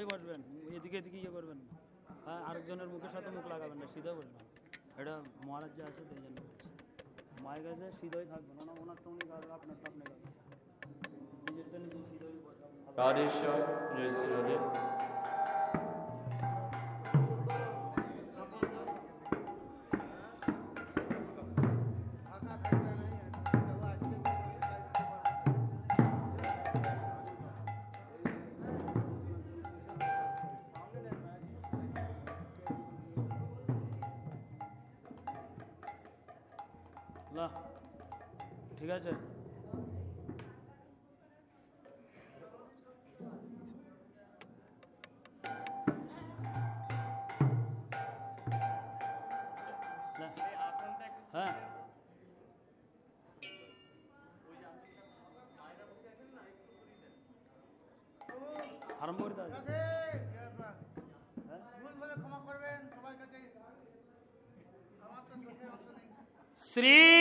সিধাই বসবেন, এদিকে এদিকে ইয়ে করবেন না। আরেকজনের মুখের সাথে মুখ লাগাবেন না, সিধা বসবেন এটা মহারাজ যে আছে সেই জন্য মায়ের কাছে সিধাই থাকবেন ওনার তো উনি আপনার আপনারটা আপনি নিজের নিজেরটা নিজে সিধাই বসবেন শ্রী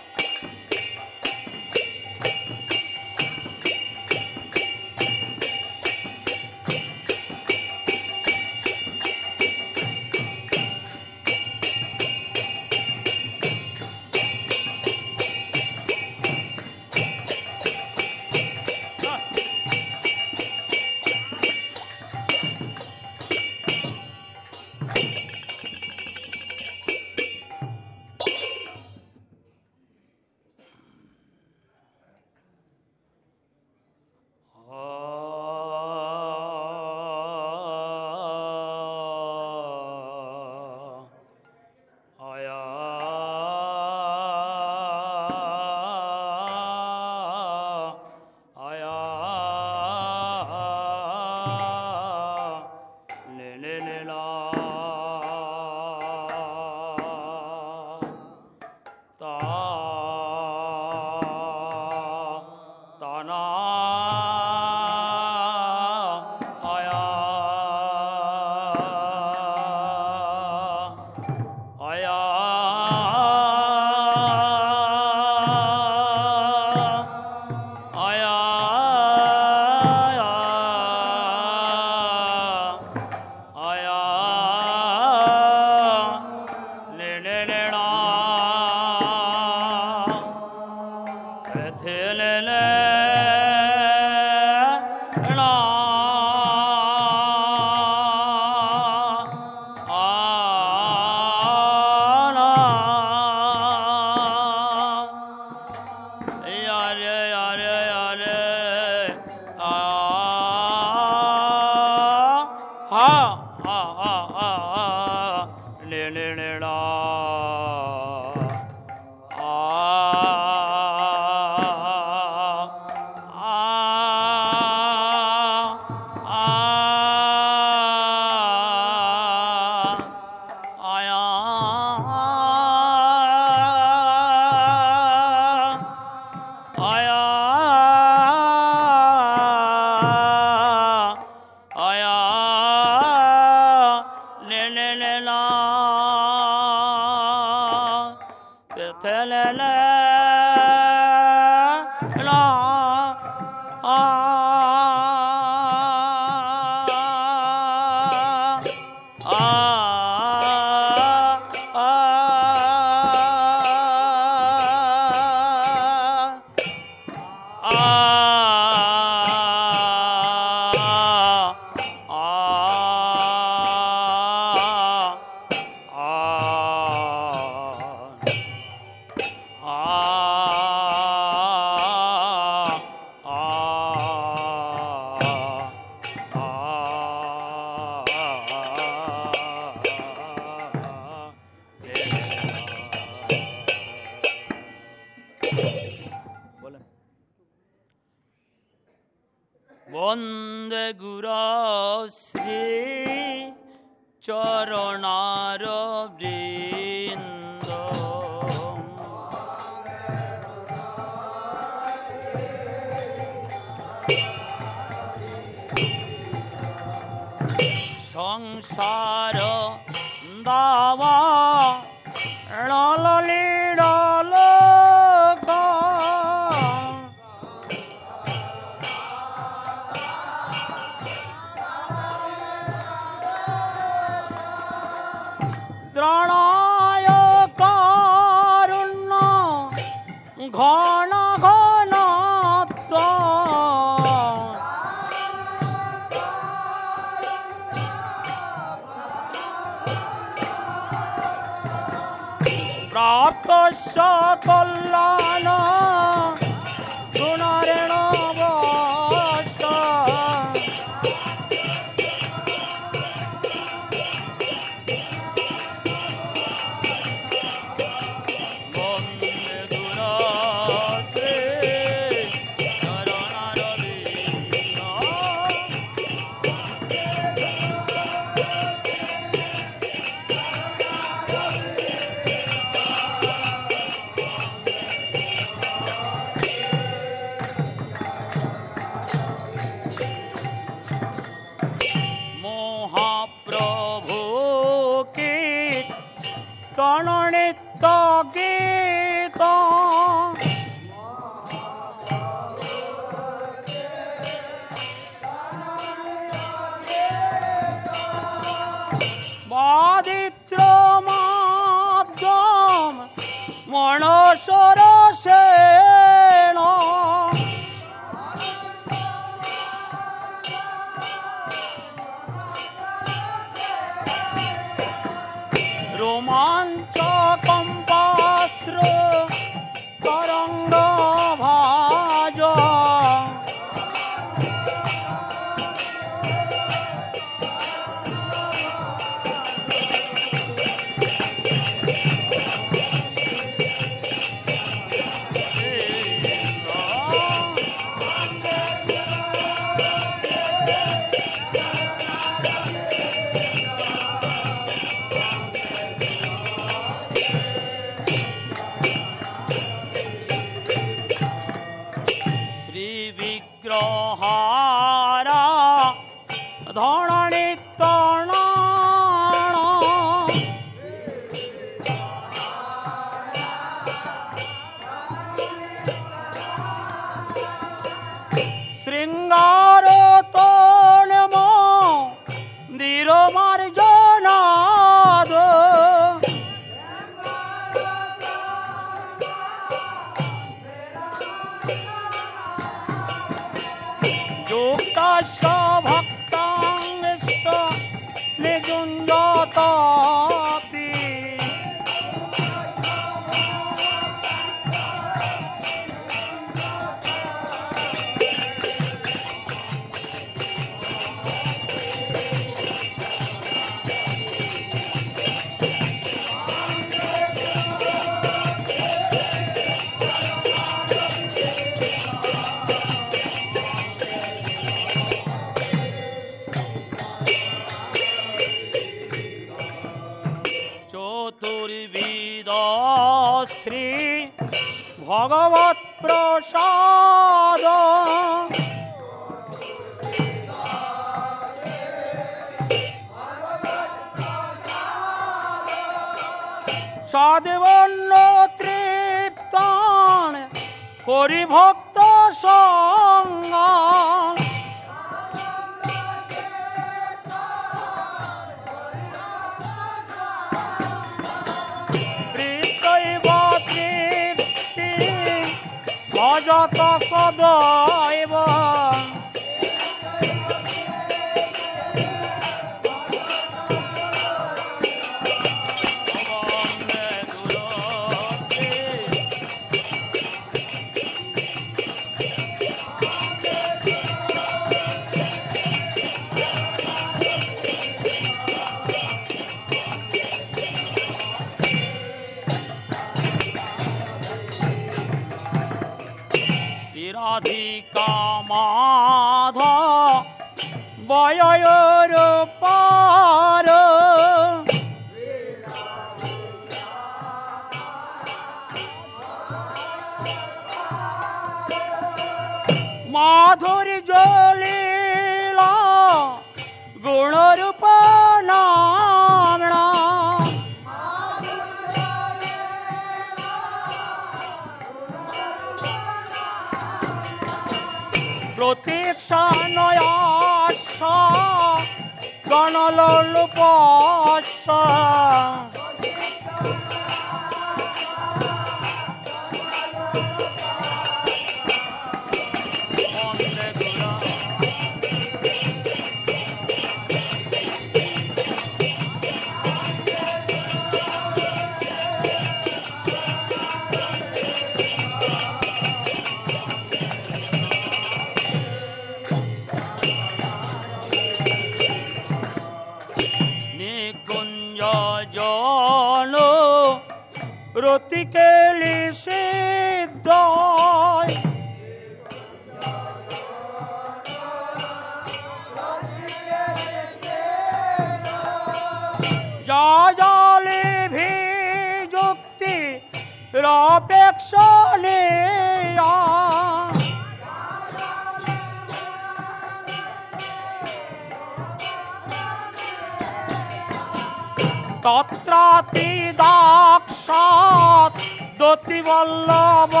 তত্রাতি দাক্ষাৎ দতিবল্লবস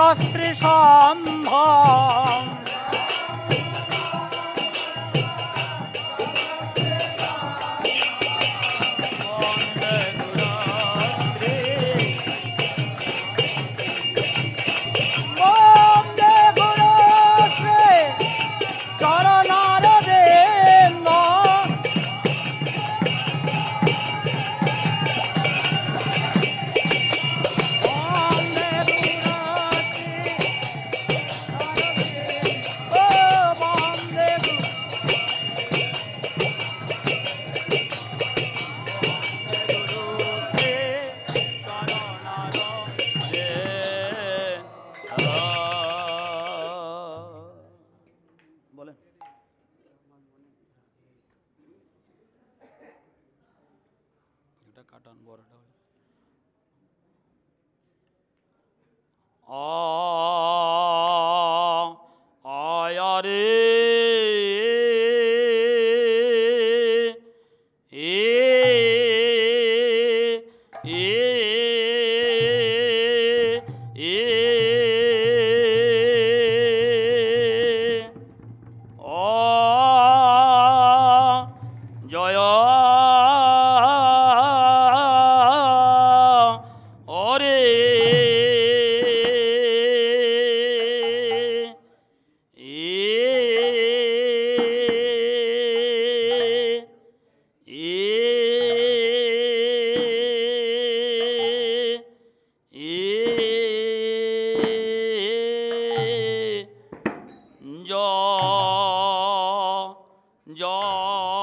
যশস্রী সম্ভব। John.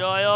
জয়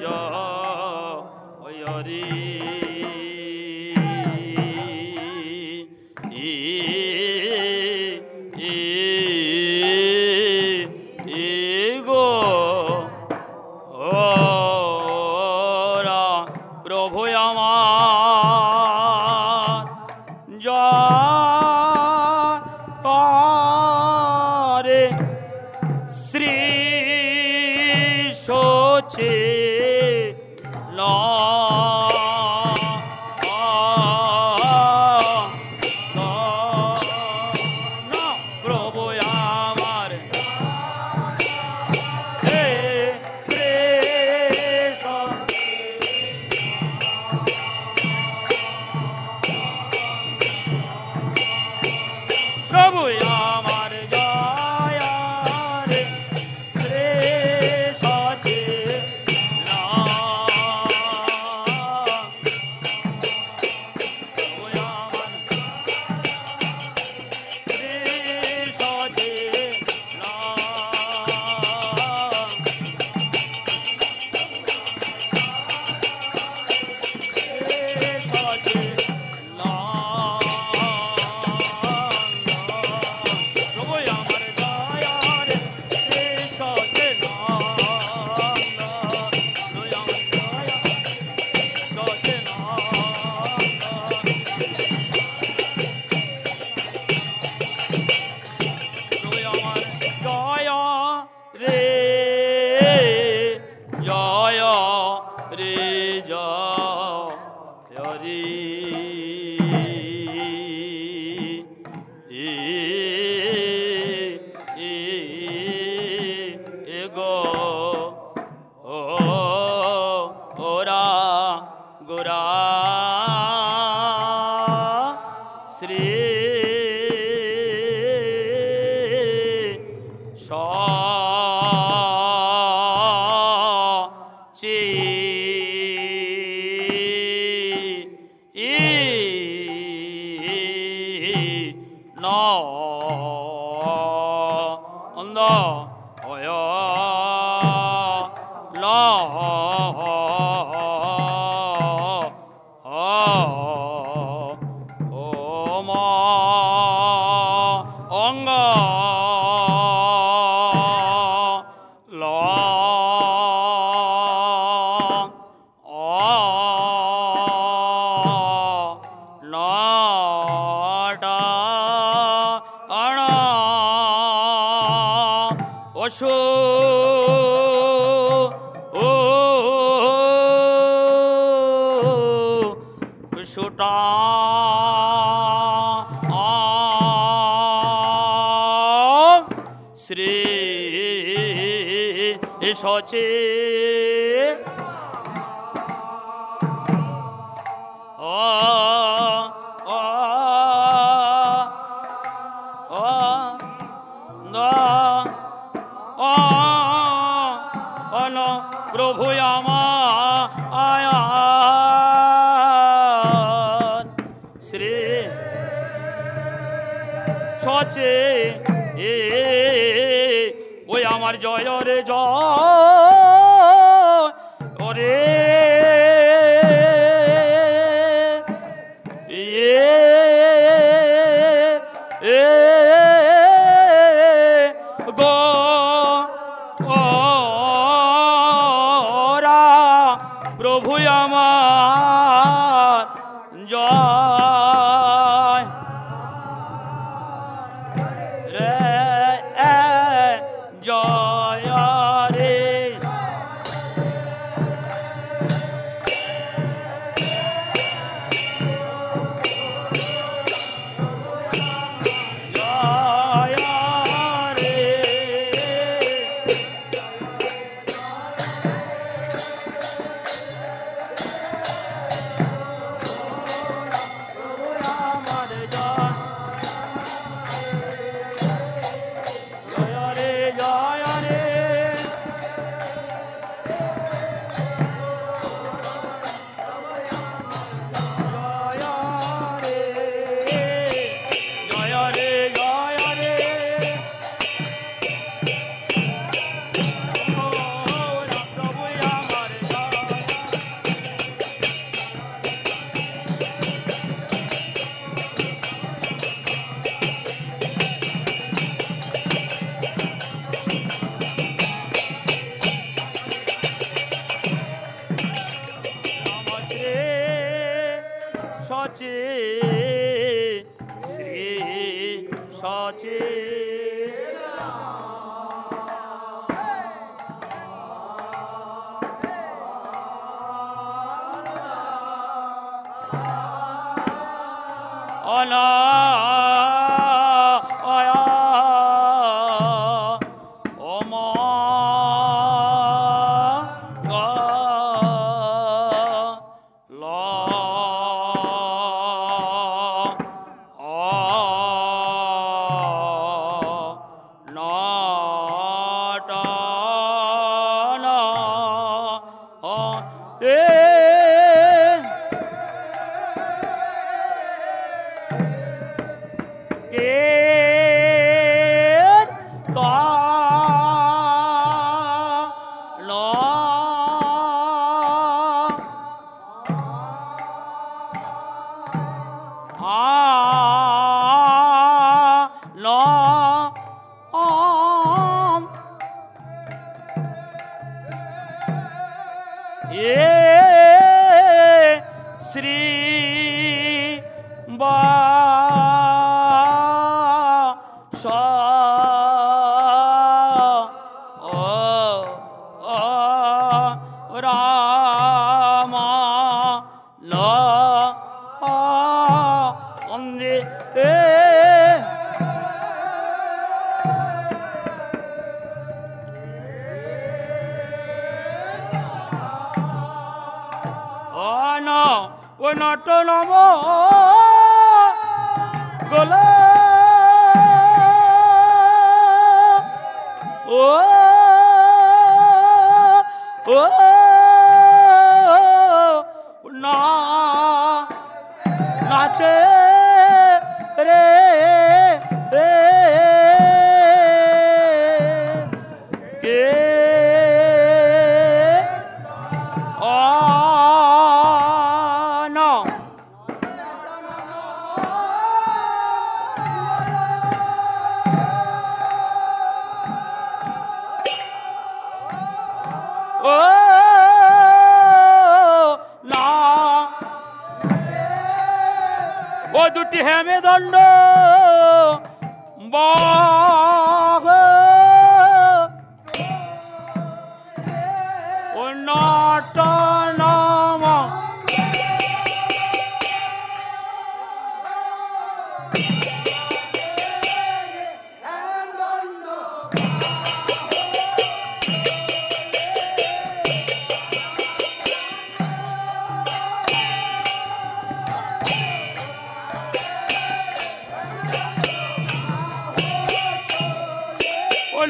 জয় রে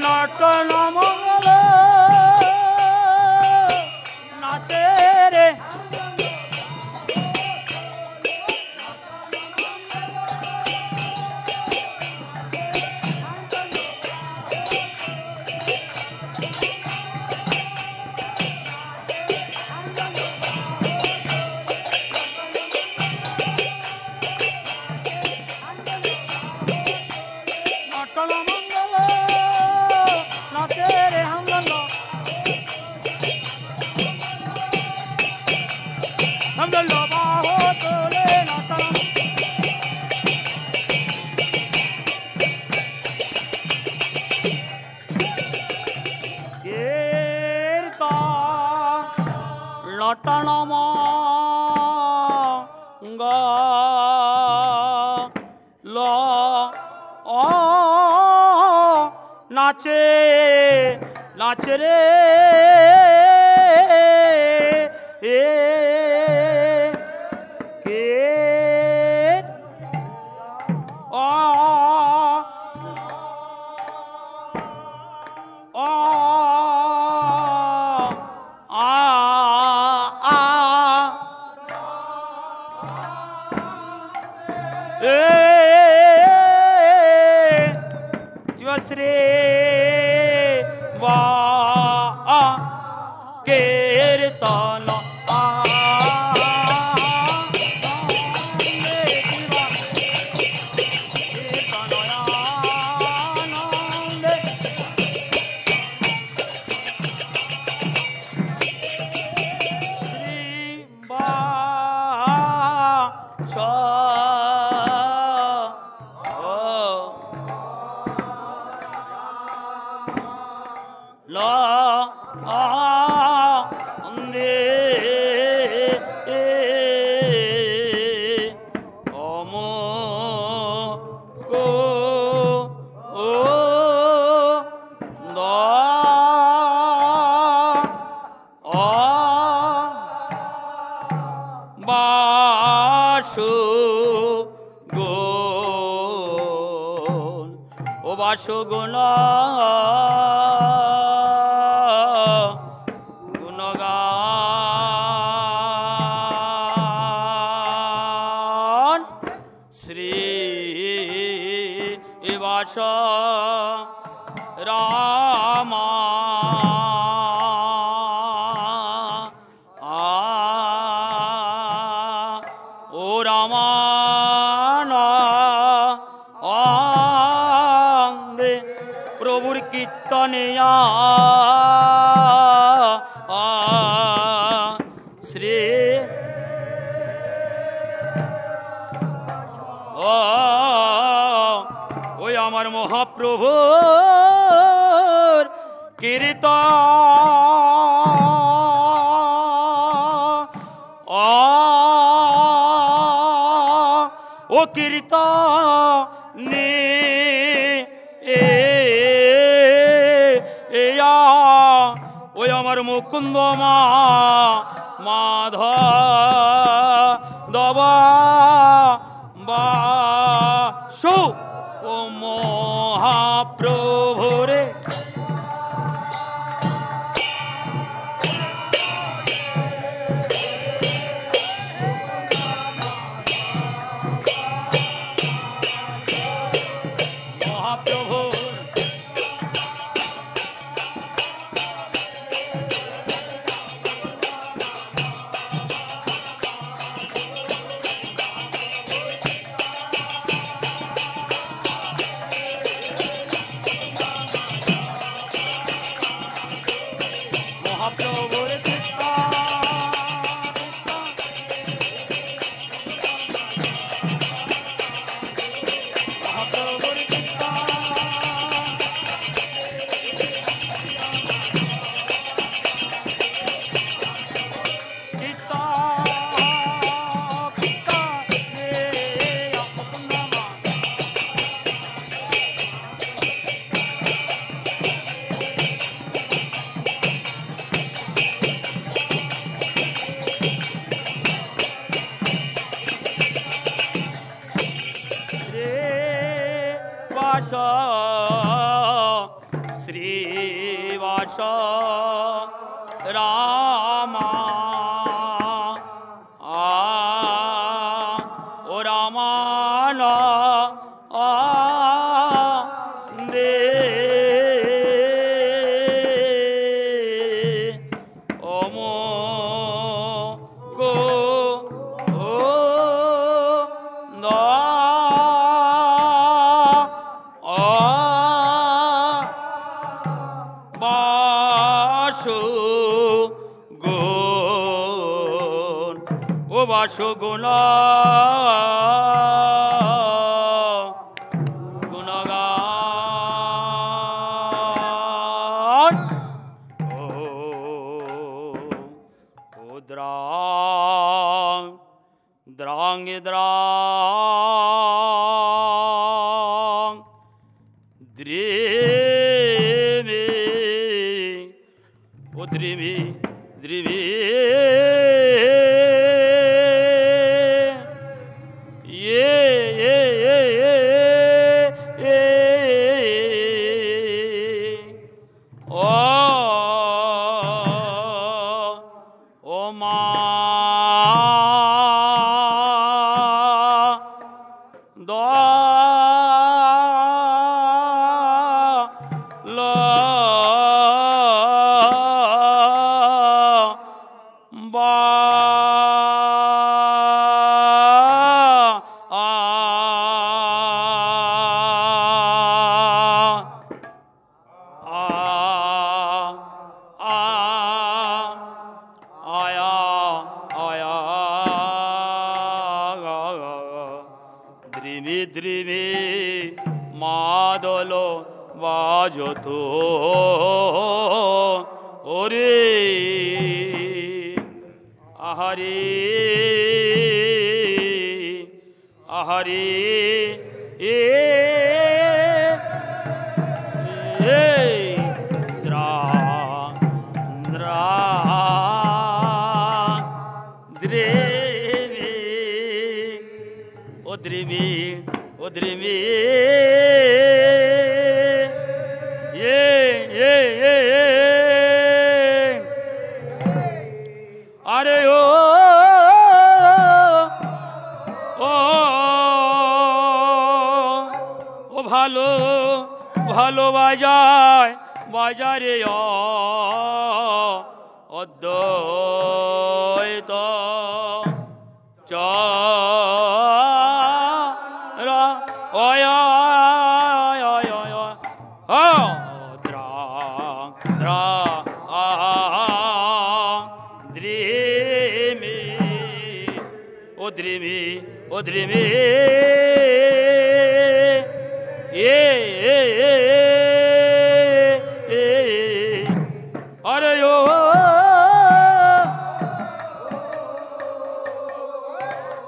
নাট নামঙ্গল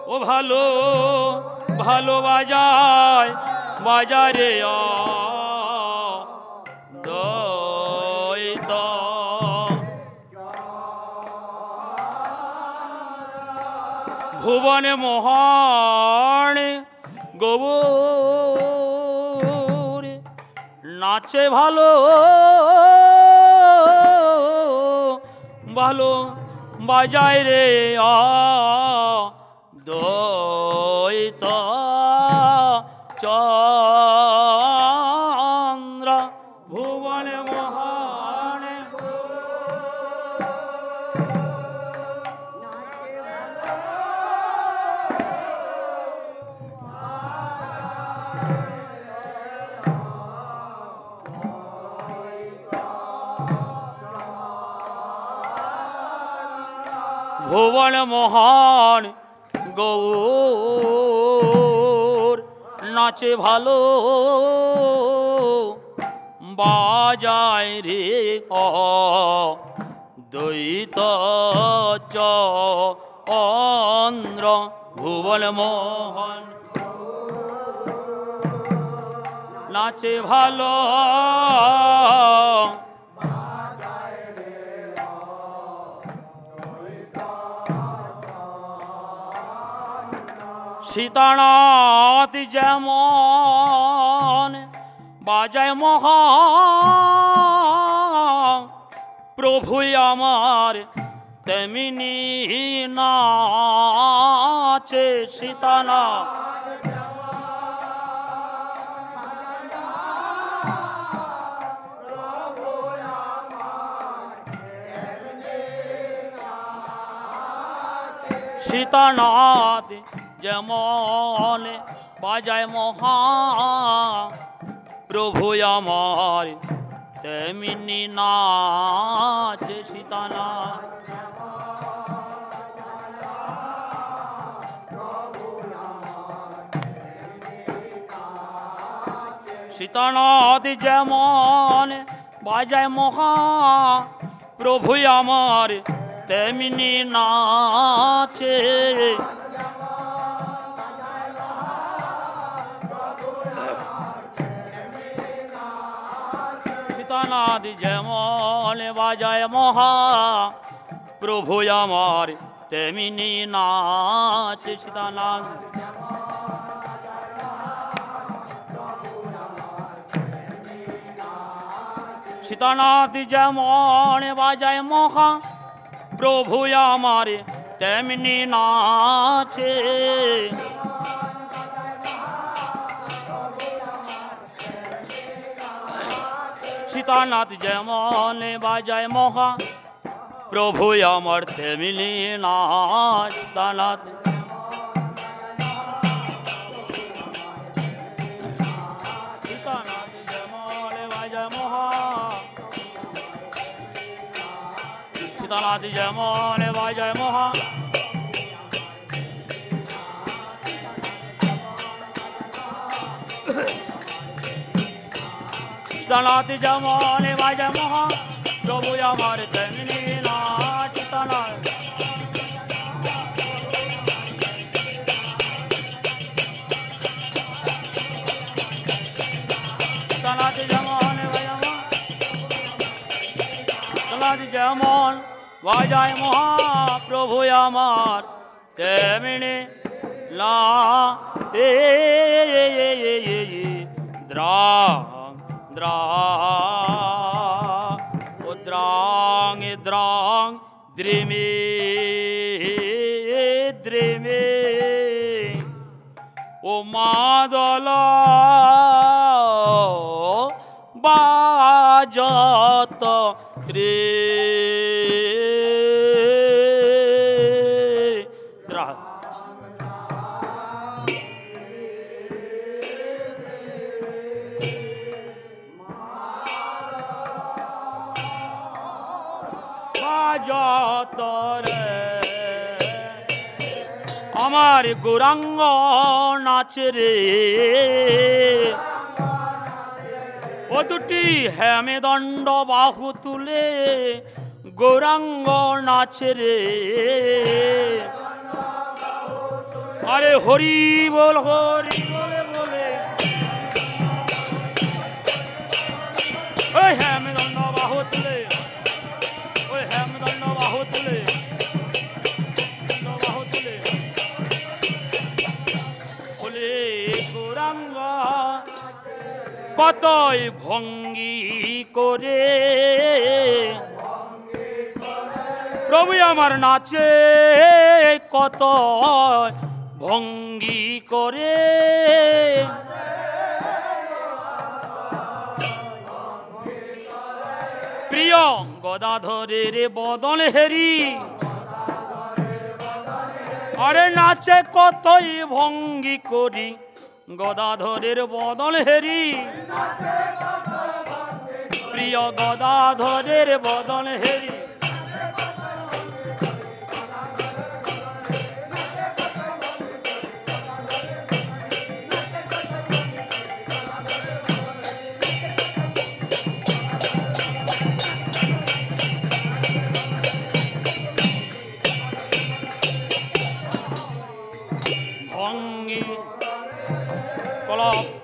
ও ভালো ভালো বাজায় বাজারে দৈত ভুবনে মোহন গোবর নাচে ভালো। ভালো বাজায় রে আ মহান গৌর নাচে ভালো বাজায় রে অ দৈত চ ভুবন মোহন। নাচে ভালো সীতানাথ যেমন বাজায় মহা প্রভু আমার তেমিনি নাচে সীতানাথ। সীতানাথ যেমন বাজায় মহা প্রভু আমার, তেমিনি নাচ সীতানাথ সীতানাথ যেমন বাজায় মহা প্রভু আমার, তেমনি নাচে সীতানাথ যেমন বাজায় মহা, প্রভু আমার তেমনি নাচ, সীতানাথ। সীতানাথ যেমন বাজায় মহা, প্রভু আমার তেমনি নাচে। সীতানাথ যেমন বাজায় মহা প্রভু আমার তেমনি নাচ সীতানাথ সীতানাথ যেমন বাজায় মহা সীতানাথ যেমন বাজায় মহা সীতানাথ যেমন বাজায় মহা প্রভু আমার তেমনি নাচ সীতানাথ সীতানাথ যেমন বাজায় মহা সীতানাথ যেমন বাজায় মহাপ্রভু আমার তেমনি লা এ দ্রাং দ্রাং ও দ্রাং এ দ্রাং দ্রিমে। দ্রিমে ও মাদল আমার গৌরাঙ্গ নাচে রে। ও দুটি হেমেদণ্ড বাহু তুলে গৌরাঙ্গ নাচে রে। আরে হরি বল হরি কতই ভঙ্গি করে। প্রভু আমার নাচে কত ভঙ্গি করে। প্রিয় গদাধরের বদন হেরি, আরে নাচে কতই ভঙ্গি করি। গদাধরের বদল হেরি। প্রিয় গদাধরের বদল হেরি।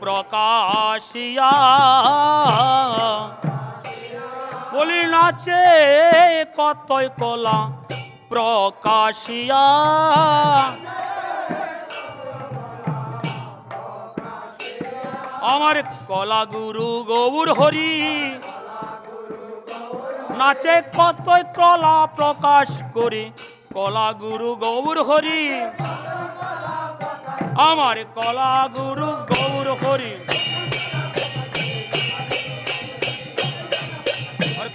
প্রকাশিয়া। বলি, নাচে কতই কলা প্রকাশিয়া। আমার কলা গুরু গৌর হরি, নাচে কতই কলা প্রকাশ করি। কলা গুরু গৌর হরি আমার কলা গুরু গৌর হরি।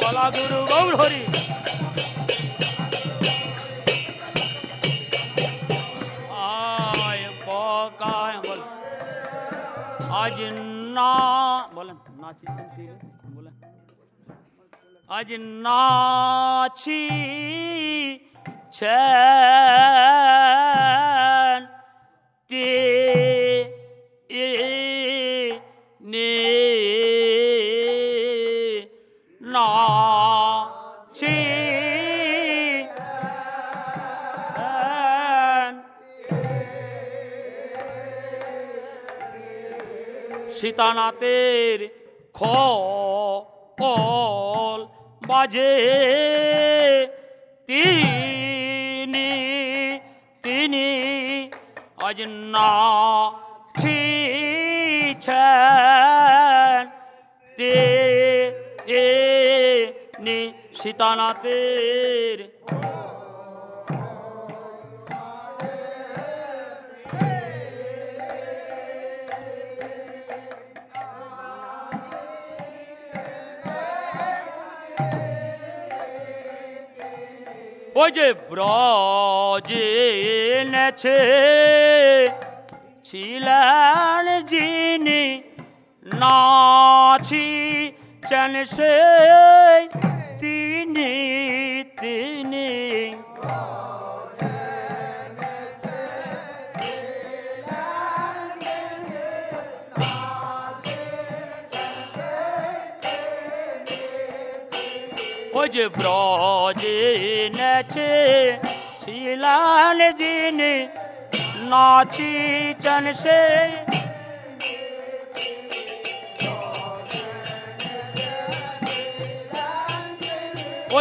কলা গুরু গৌর হরি। আজ না, বলেন নাচিছেন কি বলেন। আজ নাচি ছেন তে এ নে ছেন সীতানাথের খল বাজে তিনি তিনি ছিছেন। তে এ নি সীতানাথের ওই যে ব্রজে নেছে ছিলেন যিনি নাছি চেন সে ওই ব্রজে নেছে শিলান যিনি নাচি চন সে।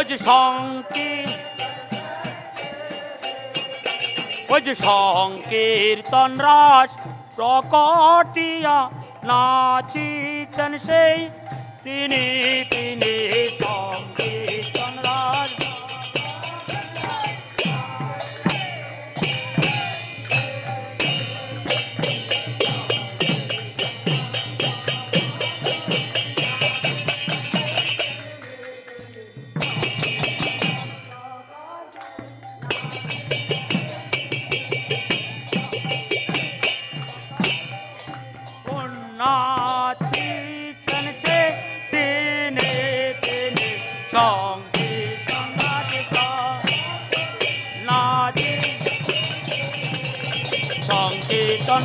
যে শঙ্কি ওই সংকীর্তন রাস প্রকটিয়া নাচিছেন সেই। তিনি তিনি সংকীর্তন রাস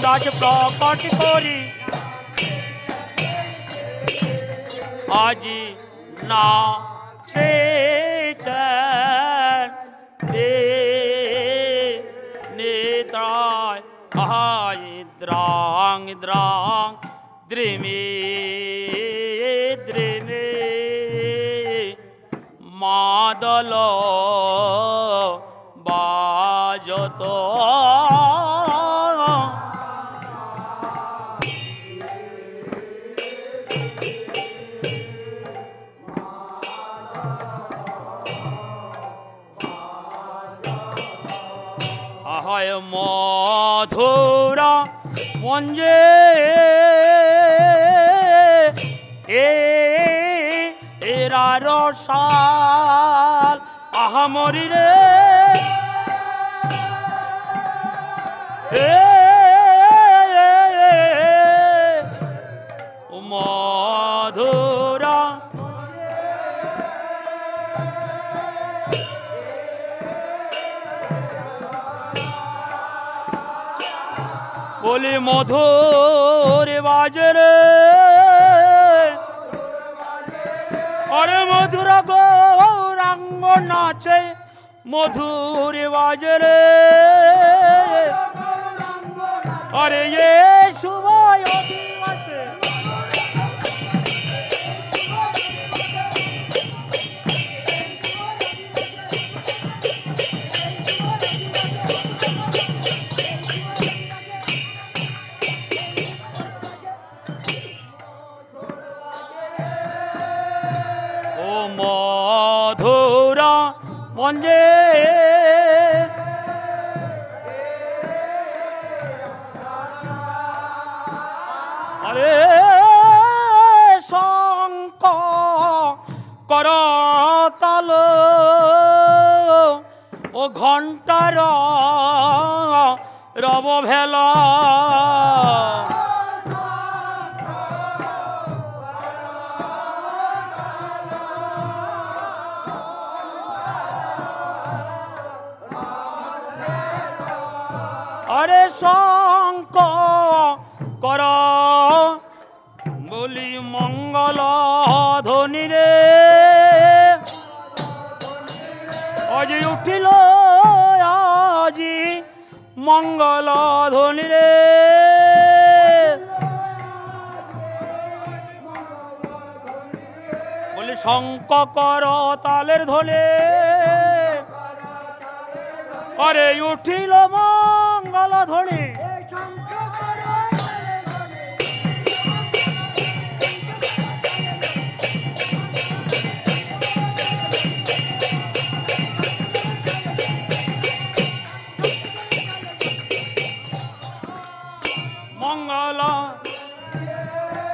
রাজ প্রকট করি। আজি না ছেছেন দে নেত্রায় আহাই দ্রাং দ্রাং দ্রিমে মঞ্জে এ এরা রসাল। আহামরি রে। মধুর বাজরে। অরে মধুর গৌরাঙ্গ নাচে মধুর বাজরে। আরে এ শুভ অভেলা মঙ্গল ধ্বনি রে। বলি শঙ্ক কর তালের ধলে করে উঠিল মঙ্গল ধ্বনি।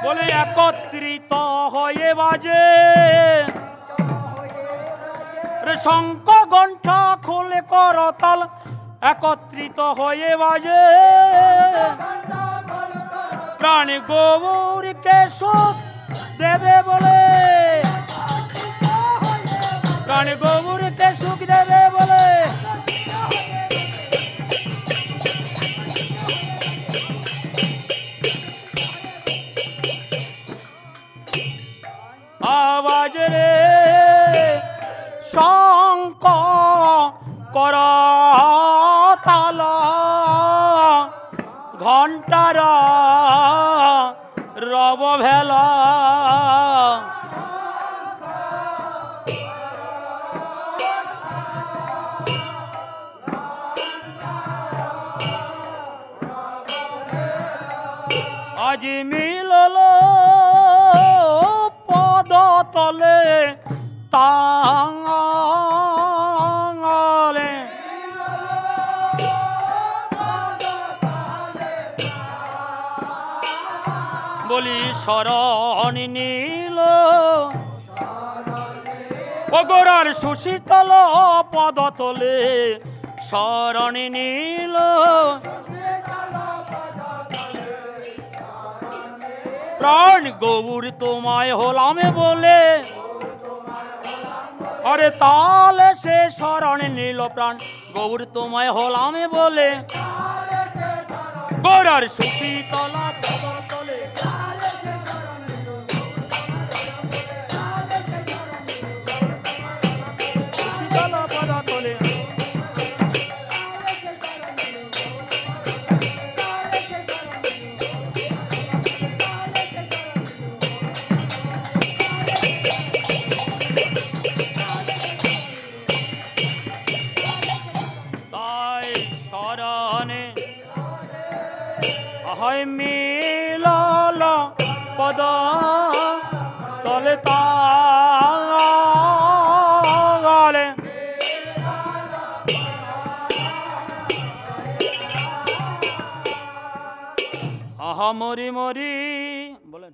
বলে একত্রিত হয়ে বাজে। রে শঙ্খ ঘণ্টা খুলে করতাল একত্রিত হয়ে বাজে। প্রাণী গৌরীকে সুখ দেবে বলে। প্রাণী গৌরীকে আওয়াজ রে শঙ্ক কর বলি শরণ নীল। ওগরার সুশীতল পদ তলে শরণ নীল। প্রাণ গৌর তোমায় হলামে বলে আরে তালে সে শরণ নীল প্রাণ। গৌর তোমায় হলামে বলে। গৌরার সুশীতলা তলা সুশীতলা মরি মরি বলেন।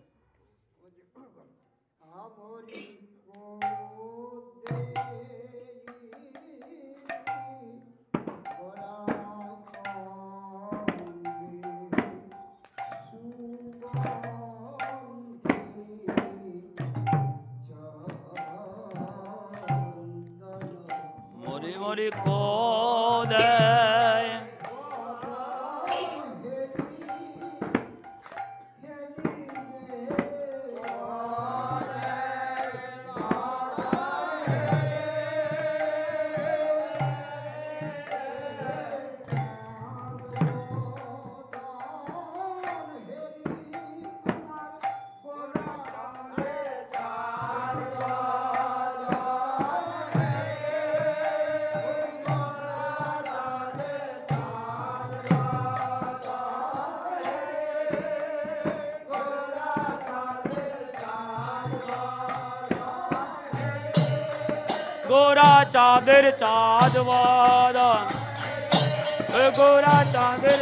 মরি মরি কোদায় গোরা চাঁদের চাঁদ গোরা চাঁদের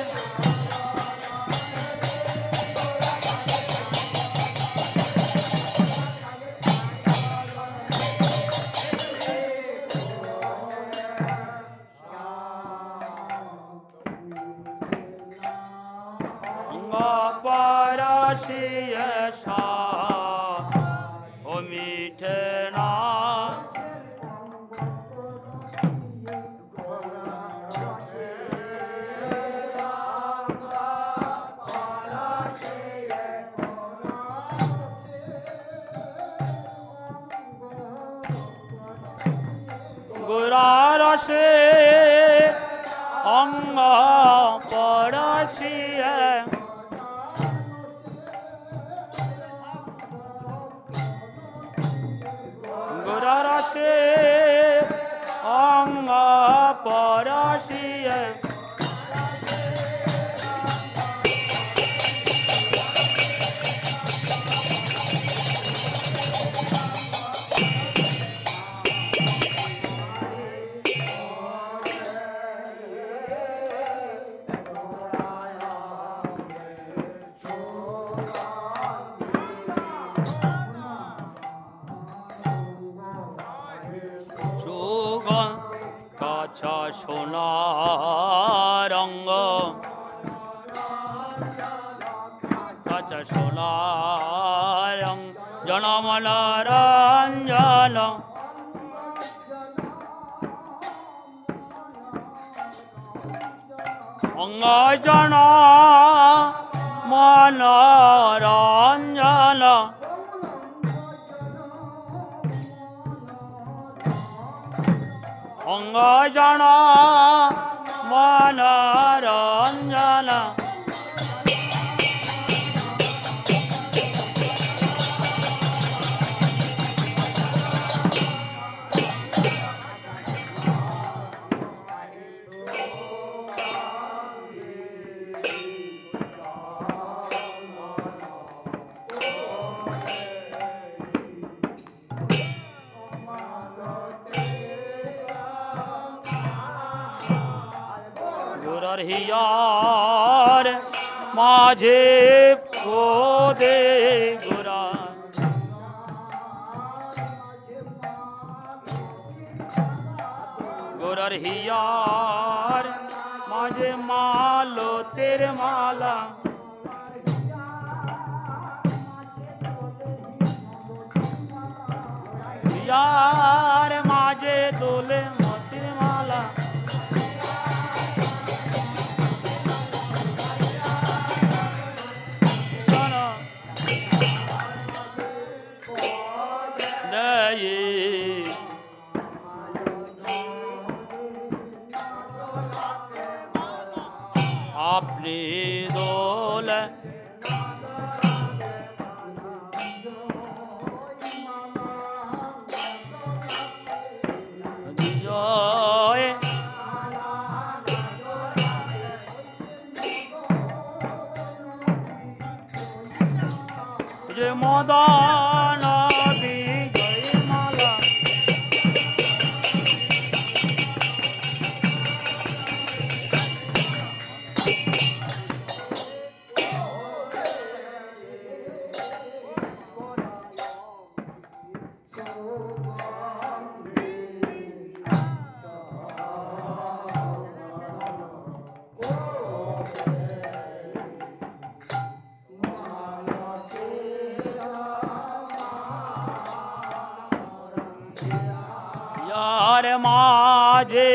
जे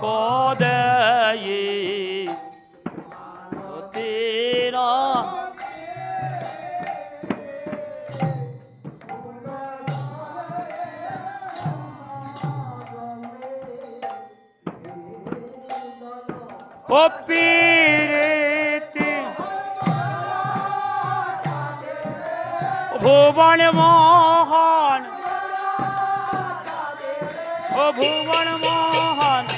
कोदये तेरा ओ पीरेते भुवन मा ભુવન મોહન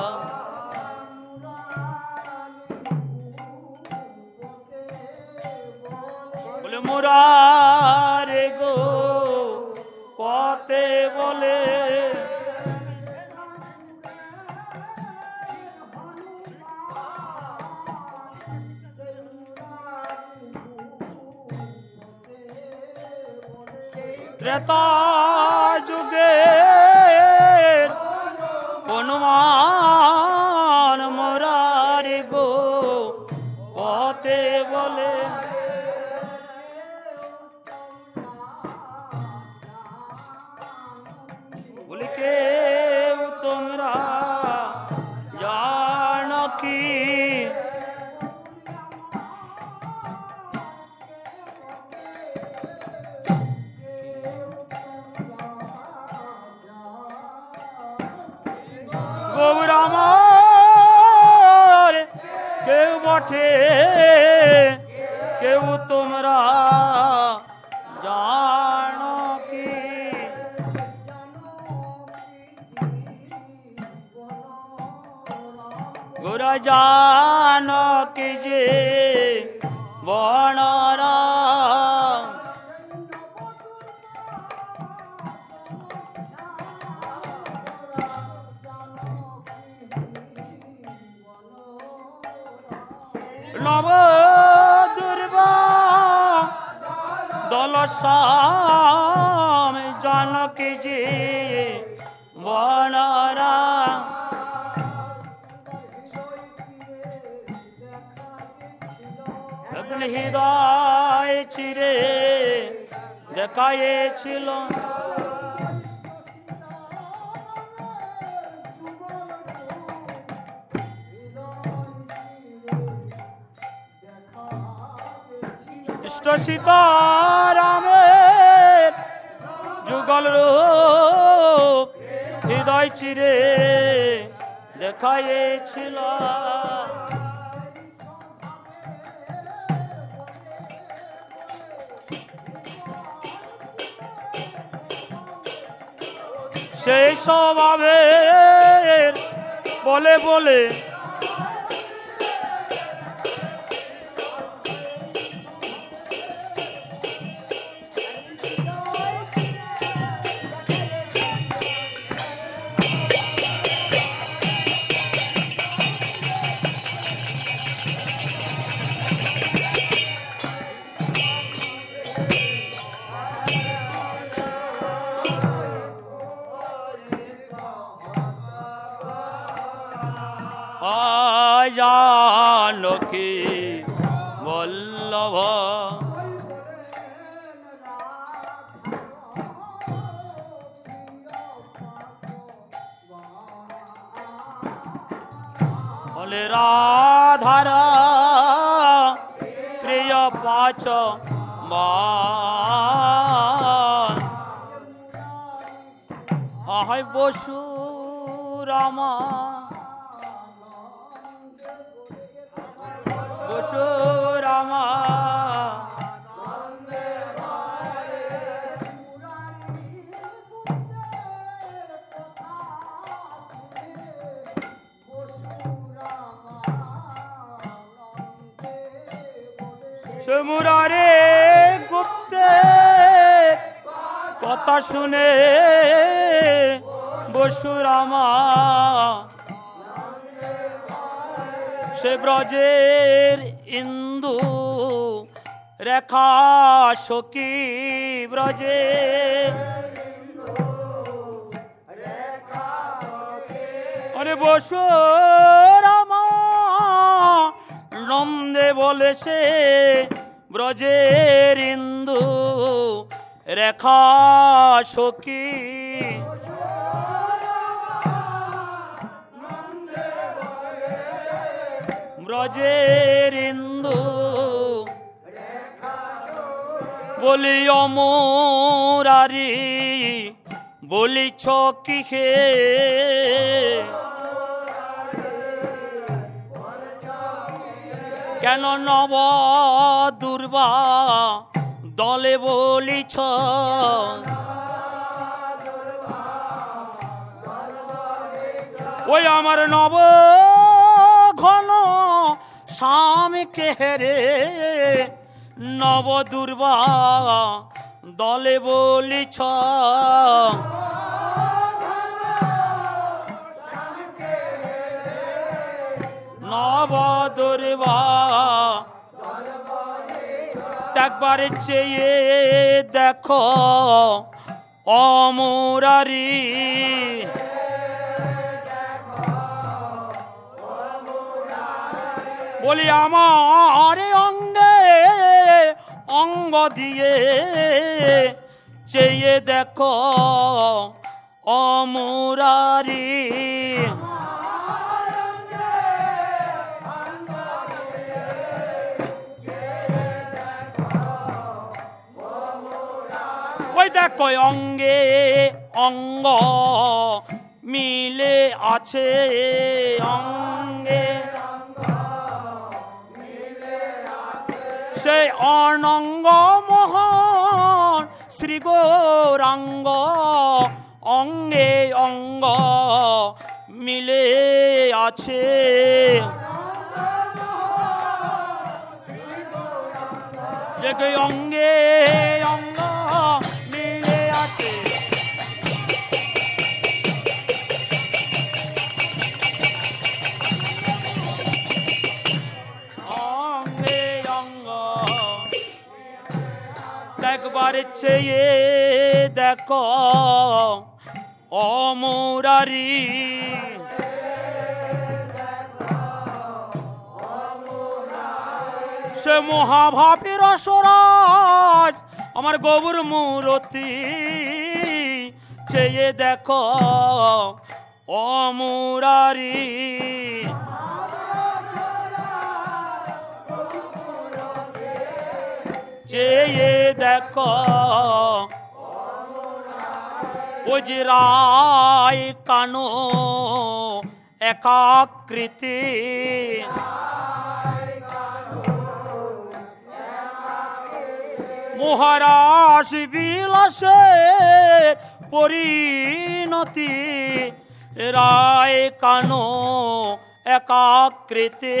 তার গো পথে বলে ত্রেতা যুগে হনুমান তাকায়ে ইষ্ট সীতারামের যুগল রূপ হৃদয় চিরে দেখায়েছিল স্বভাবের বলে বলে ব্রজে আরে বসু রামা নন্দে বলে সে ব্রজের ইন্দু রেখা সখী। ব্রজের ইন্দু বলি অমরারি বলিছ কি হে কেন নব দুর্বা দলে বলিছ? ওই আমার নব ঘন স্বামীকে হেরে নব দুর্বা দলে বলিছ। নব দুর্বা একবারে চেয়ে দেখো অমরারি। বলি আমার অঙ্গে অঙ্গ দিয়ে চেয়ে দেখো অমুরারি। ওই দেখো অঙ্গে অঙ্গ মিলে আছে অঙ্গে। সেই অনঙ্গ মোহন শ্রী গৌরাঙ্গ অঙ্গে অঙ্গ মিলে আছে। অঙ্গে অঙ্গ একবার চেয়ে দেখো অমরারি। সে মহাভাবের সরাজ আমার গবুর মূরতি চেয়ে দেখো অমুরারি। চেয়ে দেখো ও যে রায় কানো একাকৃতি। মহারাজ বিলাসে পরিণতি রায় কানো একাকৃতি।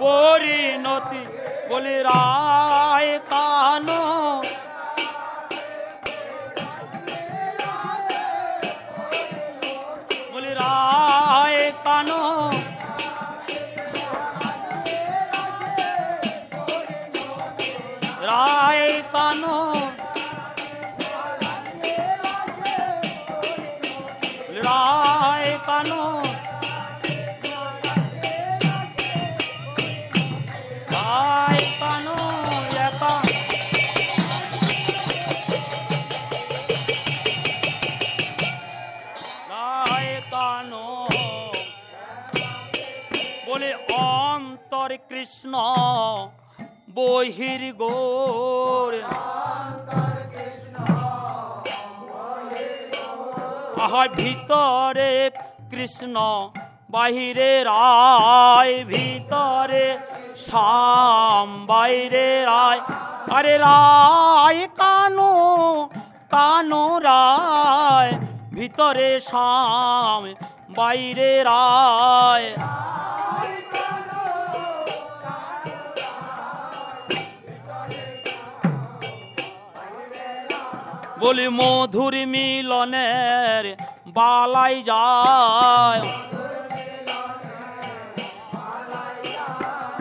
পরিণতি বলি রায় বলি রায় কানো রায় কানো বলে, অন্তর কৃষ্ণ বহির গোর। আহা, ভিতরে কৃষ্ণ বাহিরে রায়, ভিতরে শ্যাম, বাইরে রায়। আরে রায় কানো কানো রায়, ভিতরে শ্যাম, বাইরে রায়। বলি মধুর মিলনের বালাই যায়।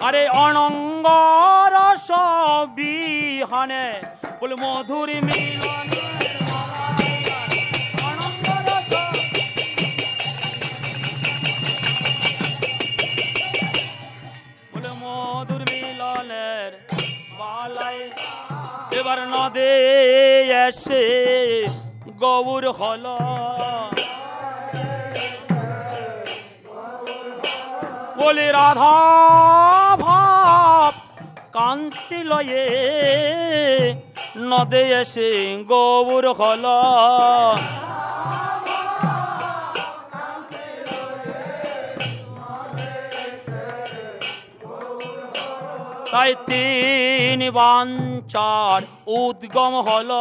আরে অনঙ্গ রস বিহানে বলি মধুর রস মধুর মিলনের বালাই এবার নদে এসে গৌর হল। বলে রাধা ভাব কান্তি লয়ে নদে এসে গৌর হল। তাই তিন বাঞ্চার উদ্গম হল।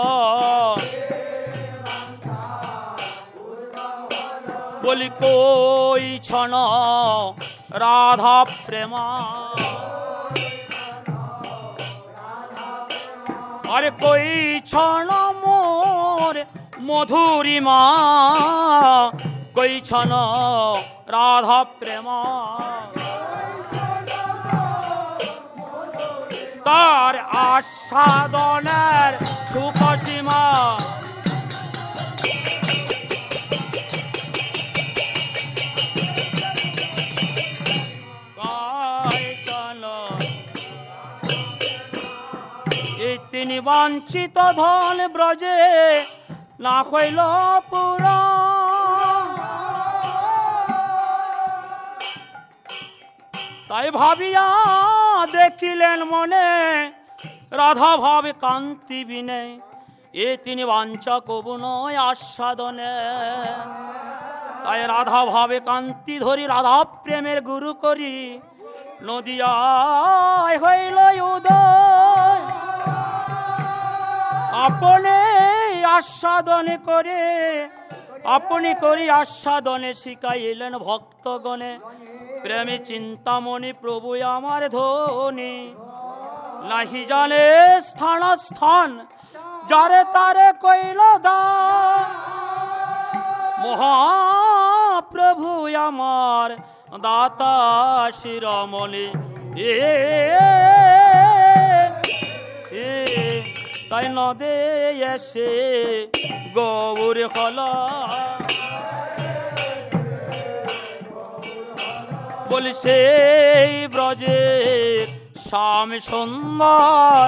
বলি, কই ছন রাধা প্রেমা? আরে কই ছন মোর মধুরিমা? কই ছন রাধা প্রেমা? তার আস্বাদনের সুখসীমা। তিনি বাঞ্ছিত ধন ব্রজে না হইল পুরা তাই ভাবিয়া দেখিলেন মনে রাধা ভাবে কান্তি বিনে, এ তিনি বাঞ্ছা কবু নয় আস্বাদনে। তাই রাধা ভাবে কান্তি ধরি রাধা প্রেমের গুরু করি, নদিয়ায় হইল উদয়। আপনে আস্বাদনে করে আপনি করি আস্বাদনে শিখাইলেন ভক্তগণে। প্রেমী চিন্তামণি প্রভু আমার ধনী। নাহি জানে স্থান স্থান যারে তারে কইল দান। মহাপ্রভু আমার দাতা শিরমণি। এ, তাই নদে এসে গৌর কলা। বলি সেই ব্রজে স্বামী সুন্দর।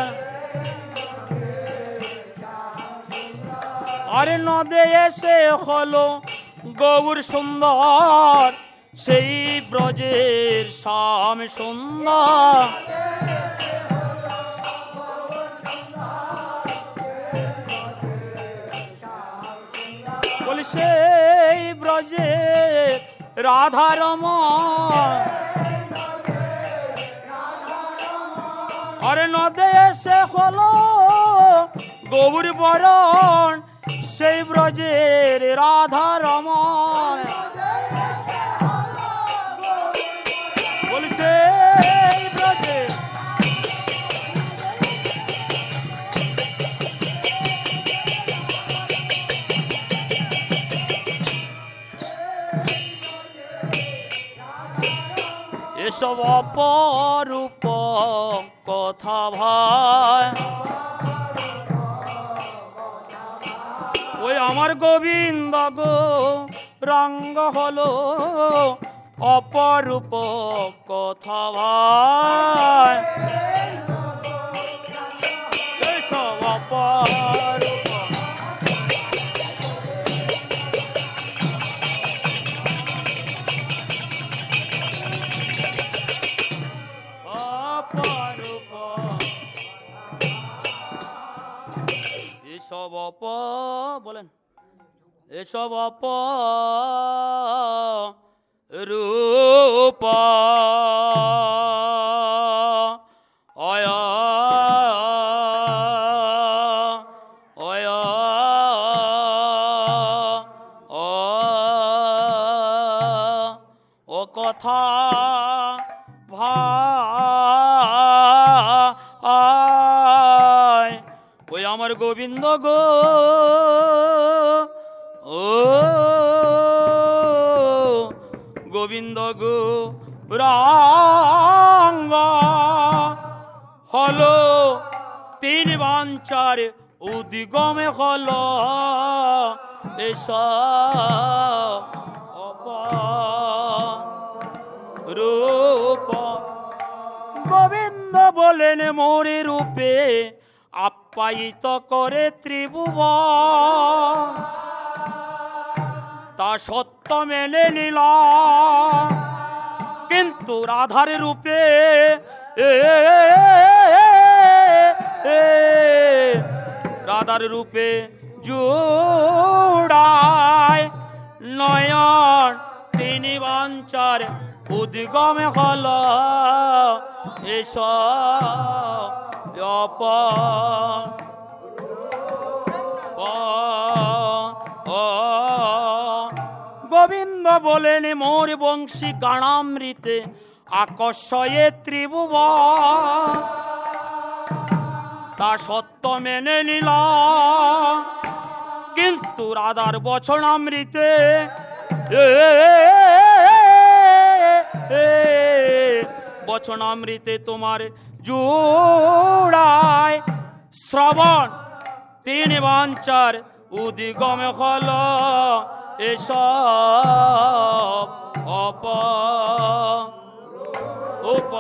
আরে নদে এসে হলো গৌর সুন্দর। সেই ব্রজের স্বামী সুন্দর। সেই ব্রজে রাধারমণ আরে নদে সে হলো গৌর বরণ সেই ব্রজের রাধা এসব অপরূপ কথা ভাই। ওই আমার গোবিন্দ গো রঙ্গ হলো অপরূপ কথা ভাই। এসব অপ বলেন। এসব অপ রূপ। গোবিন্দ গো। ও গোবিন্দ গো, রঙ্গ হলো তিন বাঞ্চার উদ্গমে হলো। অপা রূপ। গোবিন্দ বলেন মোরে রূপে আপ্যায়িত করে ত্রিভুব তা সত্য মেনে নিল। কিন্তু রাধার রূপে রাধার রূপে জুড়ায় নয়ন তিনি বাঞ্চার উদ্গমে হল। এসব গোবিন্দ বলেন মোর বংশী গাণামৃতে আকর্ষয়ে ত্রিভুব তা সত্য মেনে নিল কিন্তু রাধার বচনামৃতে বচনামৃতে তোমার জুড়ায় শ্রবণ। তিন বাঞ্চার উদিগমে হল এসব অপ উপ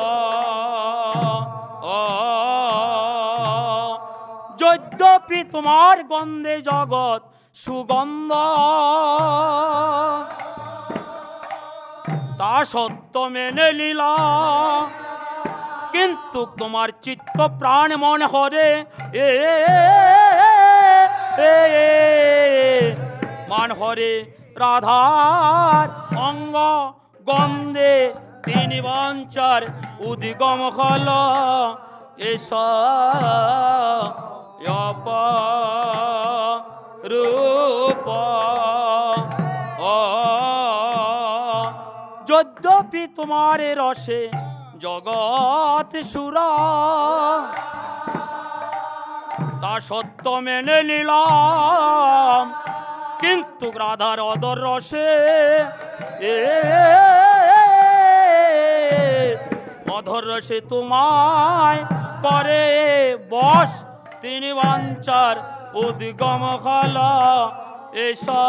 যদ্যপি তোমার গন্ধে জগৎ সুগন্ধ। তা সত্য মেনে নিলা কিন্তু তোমার চিত্ত প্রাণ মনে হরে এ মান হরে রাধার অঙ্গ গন্ধে তিনি বঞ্চার উদ্গম হল। এস রূপ যদ্যপি তোমার রসে জগৎ সুরা। তা সত্য মেনে নিলাম, কিন্তু রাধার অদর রসে এ অধর রসে তোমায় করে বস তিনি বাঞ্চার উদ্গম খাল। এসা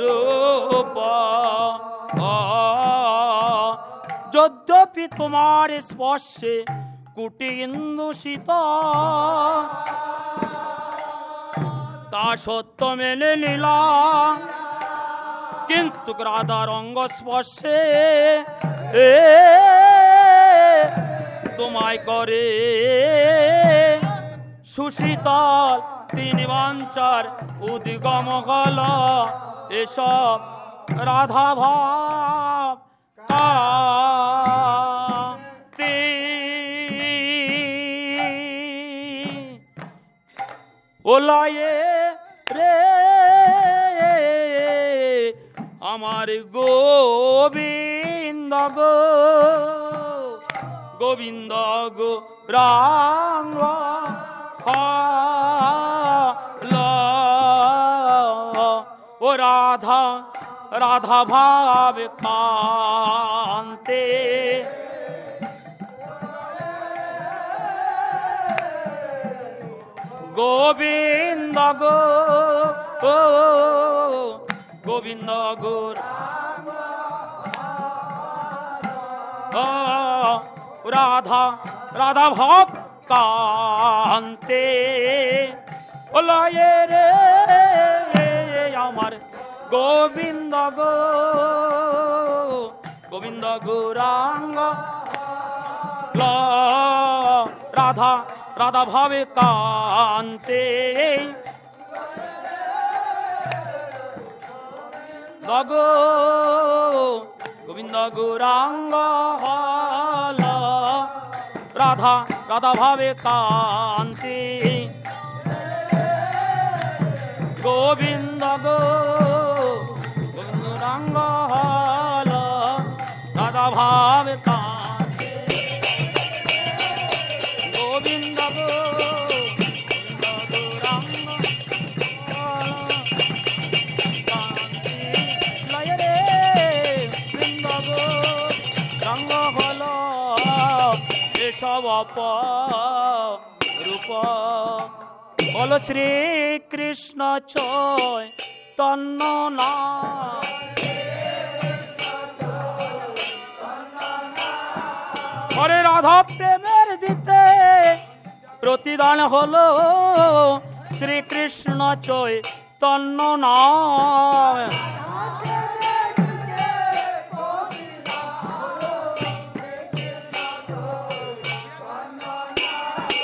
রূপ। যদ্যপি তোমার স্পর্শে কুটি ইন্দু শীত। তা সত্য মেনে নিলাম কিন্তু রাধার অঙ্গ স্পর্শে, এ, তোমায় করে সুশীতল তিনি বাঞ্চার উদ্গম গল। এসব রাধা ভাব তে ওলায়ে রে আমার গোবিন্দ গো গোবিন্দ গো রাঙ্গ ও রাধা রাধা ভাব কান্তে গোবিন্দ গো ও গোবিন্দ গো ও, রাধা রাধা ভাব কান্তে ওলায়ে রে আমার গোবিন্দ গো, গোবিন্দ গৌরাঙ্গ রাধা রাধা ভাবে কান্তে গগ গোবিন্দ গৌরাঙ্গ রাধা রাধা ভাবে কান্তি গোবিন্দ গো হল রাধা ভাবে গোবিন্দ অপ রূপ বল শ্রীকৃষ্ণ ছয় তন্ন না। হরে রাধা প্রেমের দিতে প্রতিদান হলো শ্রীকৃষ্ণ চৈ তন্ন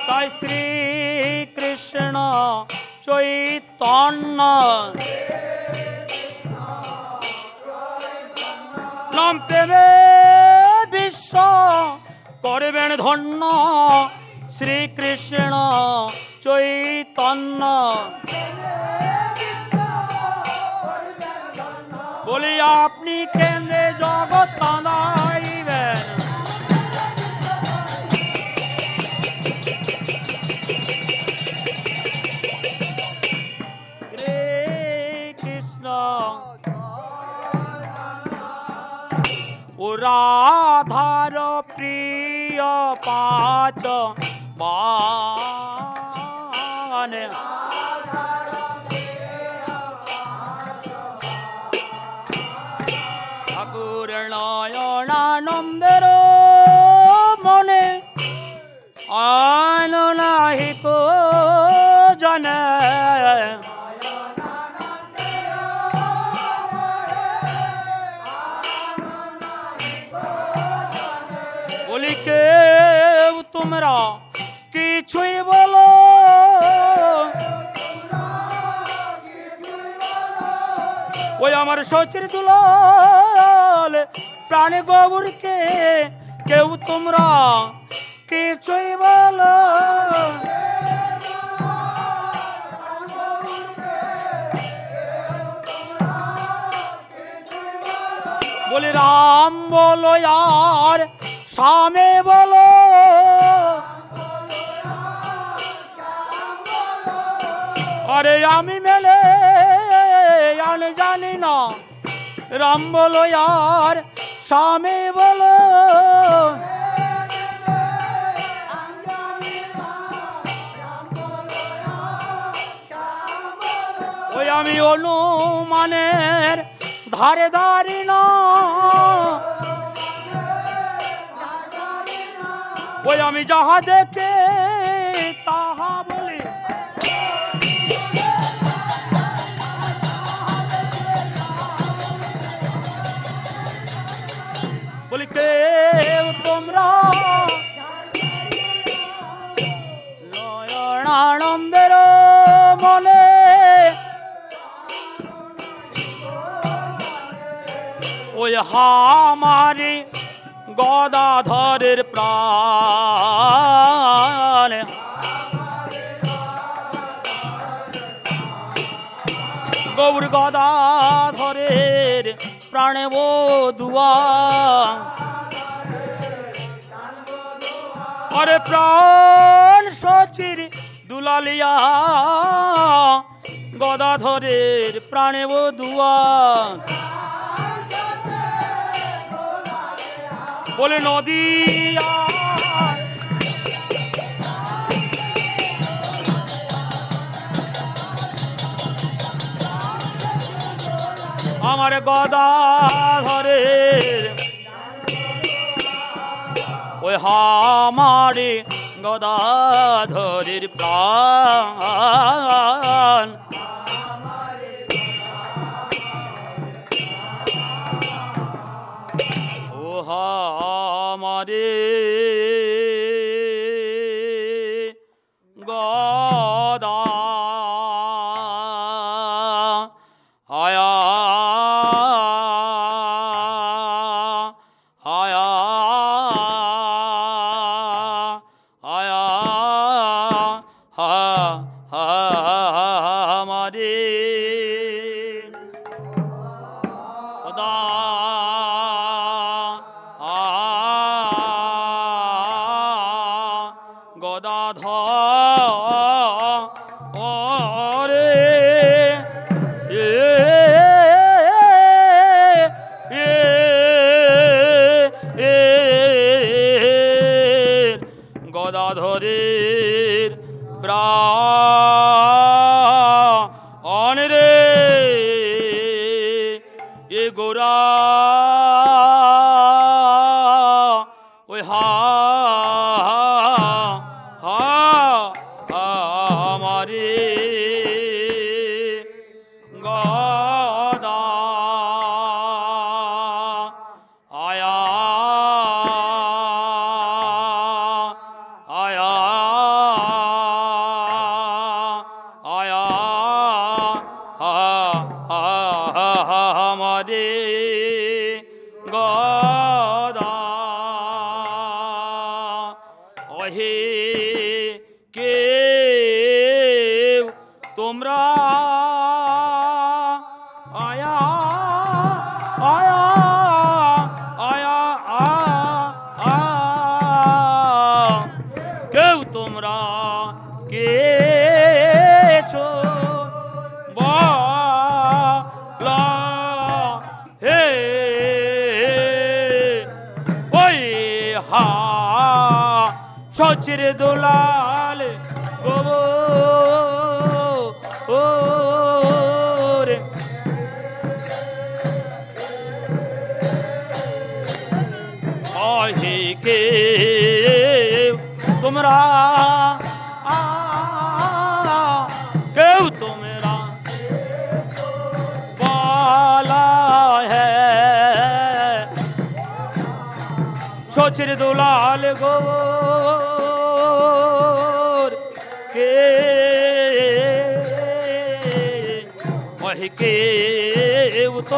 তাই শ্রীকৃষ্ণ চৈতন্য। নাম প্রেমে বিশ্ব করবেন ধন্য। শ্রীকৃষ্ণ চৈতন্য। বলি আপনি কেন্দ্রে জগৎ কাঁদাইবেন রাধার প্রিয় পাচ বান ঠাকুর নয়নানন্দের মনে আন নাহি বলি কেউ তোমরা কিছুই বলো? ওই আমার সচির দুলাল, প্রাণী গবুরকে কেউ তোমরা কিছুই বলো? বলি, রাম বলো আর স্বামী বলো। আরে আমি মেলে আমি জানি না। রাম বলো আর স্বামী বলো। ওই আমি অনুমানের ধারে দাঁড়ি না। ওই আমি যাহা দেখে তাহা বলি। বলি কেউ তোমরা? নয়নানন্দের মনে। ওই হামারি গদাধরের প্রাণ। গৌর গদাধরের প্রাণে ও দুয়া। প্রাণ সচির দুলালিয়া গদাধরের প্রাণে ও দুয়া। বলে নদী আমার গদা গদাধরের ওই হামারে গদাধরের প্রাণ। সচির দোলাল গো ও রে। আহে কে তোমরা কেউ দুলাল গোর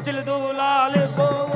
সচিল দুলাল গো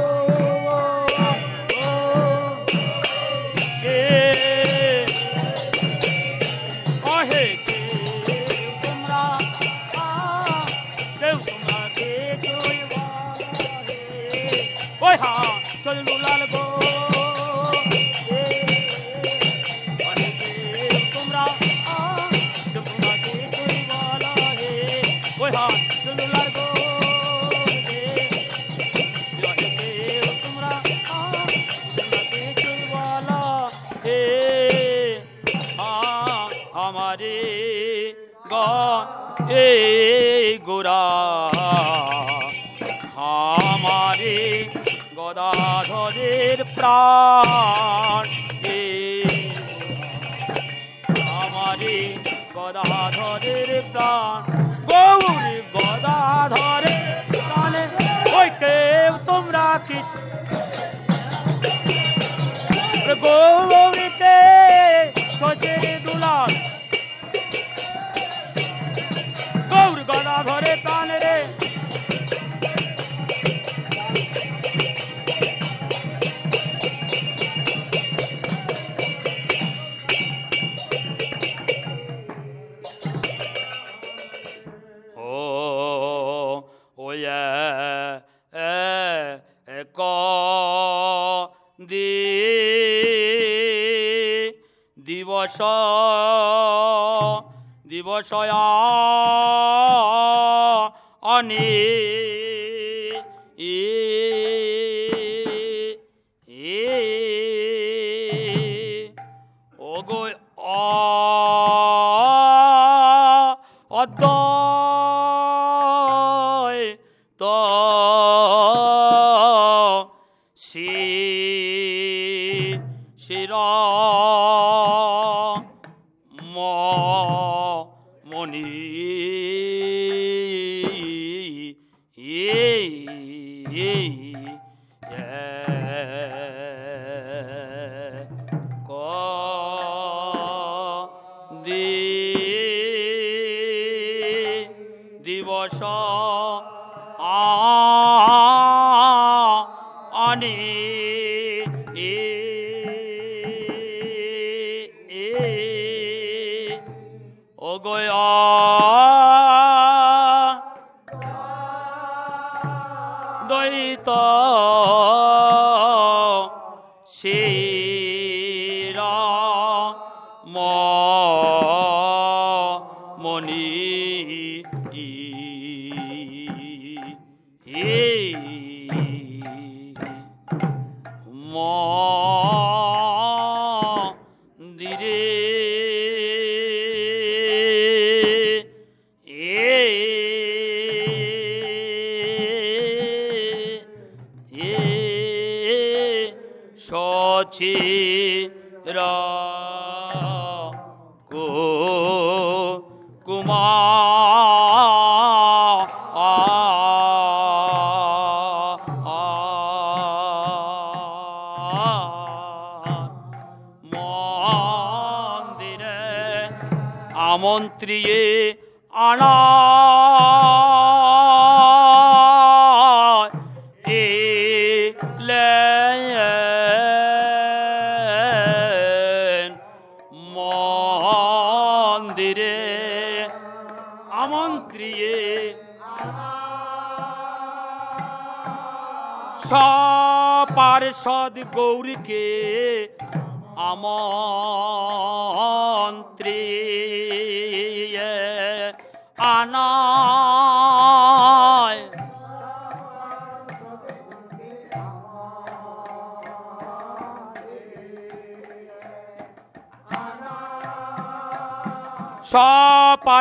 Allah.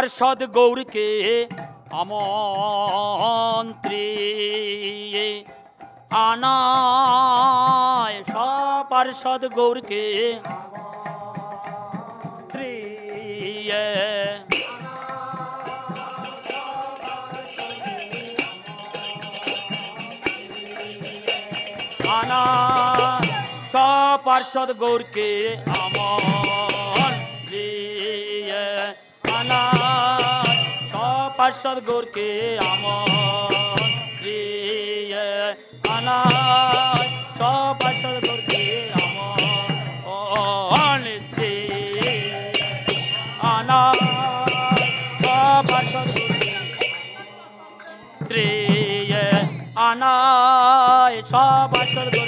পার্ষদ গৌরকে আমন্ত্রী। আনায় সপার্ষদ গৌরকে আনা সপার্ষদ গৌরকে আমন্ত্রী। सदगुर के अमन प्रिय अनाय सब सदगुर के अमन प्रिय अनाय सब सदगुर के प्रिय अनाय सब सदगुर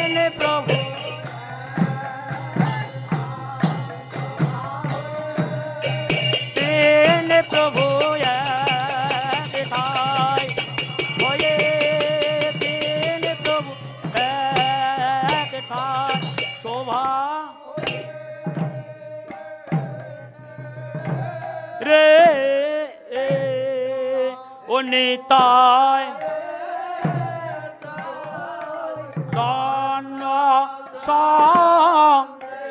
গান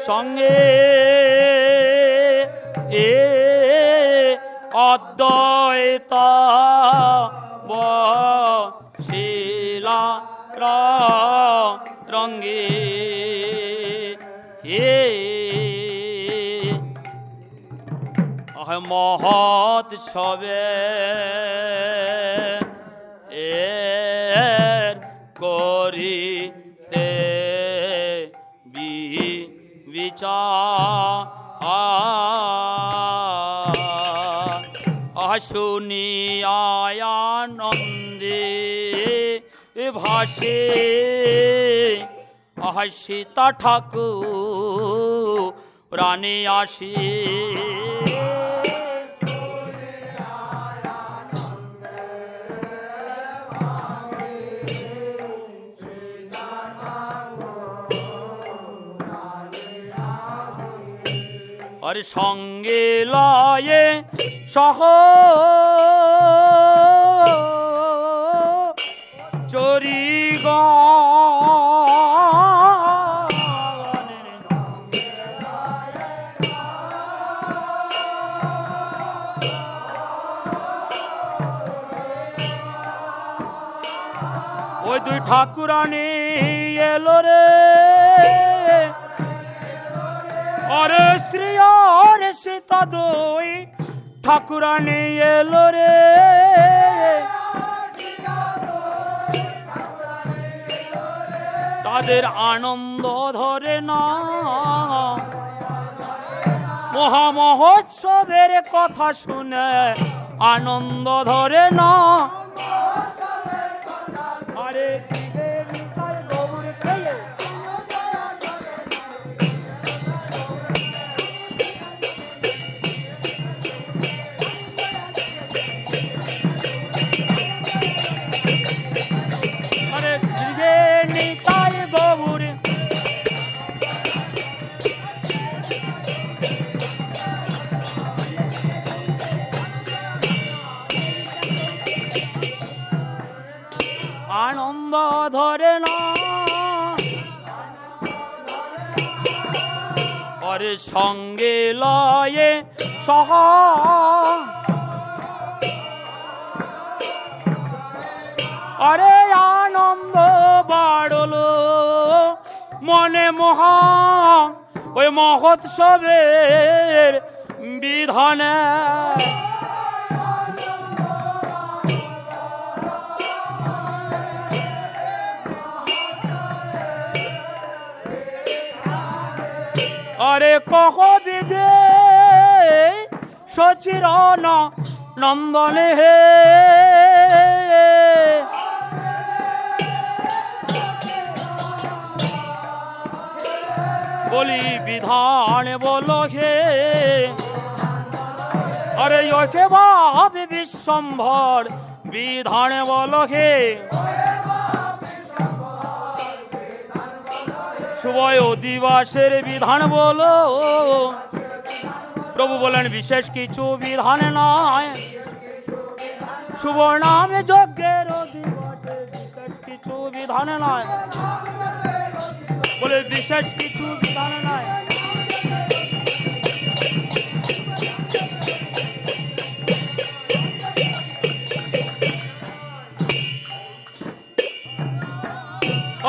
সঙ্গে ভাসে আহ সীতা ঠাকুর রানী আসি। আর সঙ্গে লয়ে সহ চরি ওই দুই ঠাকুরানি এলো রে। অরে শ্রী অরে সীতা দুই ঠাকুরানি এলো রে। তাদের আনন্দ ধরে না। মহামহোৎসবের কথা শুনে আনন্দ ধরে না। সঙ্গে লয়ে সহ। আরে আনন্দ বাড়ল মনে মহা ওই মহোৎসবের বিধানে। আরে কহ বিদে সচিরন নন্দনে হে। বলি বিধান বলো হে, আরে ওকে ভাবে বিশ্বম্ভর বিধান বলো হে। সময় অধিবাসের বিধান বলো। প্রভু বলেন, বিশেষ কিছু বিধান নয়। শুভ যজ্ঞের কিছু বিধান নয়। বলে, বিশেষ কিছু বিধান নয়।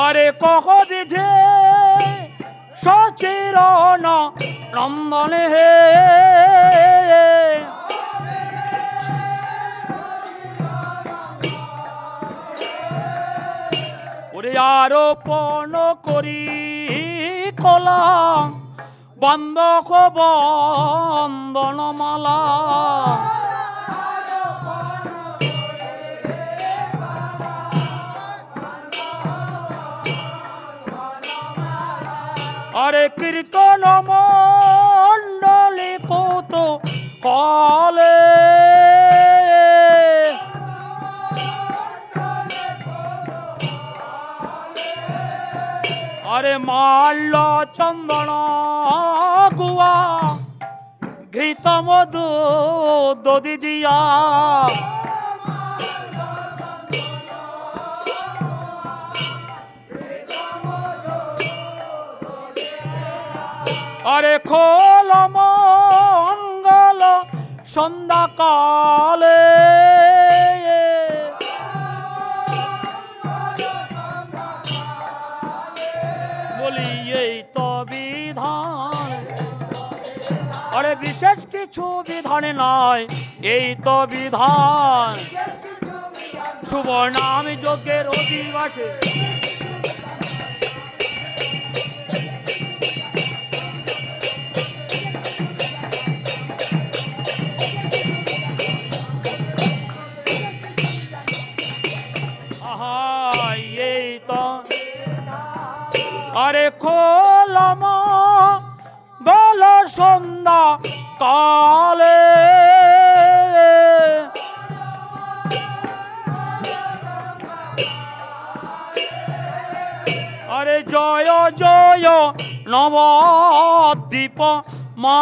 আরে কহ বিধে সচির নন্দনে হে। ওরে আরোপণ করি কলা বন্ধক বন্দনমালা। আরে কীর্তন মণ্ডলী কত কলে। আরে মাল্য চন্দন গুয়া ঘৃত মধু দদি দিয়া। আরে খোল মঙ্গল সন্ধ্যাকালে। বলি, এই তো বিধান। আরে বিশেষ কিছু বিধানে নয়, এই তো বিধান। শুভ নাম যজ্ঞের অধিবাসে। আরে খোলম গল সন্ধ্যা কালে। আরে জয় জয় নবদ্বীপ মা।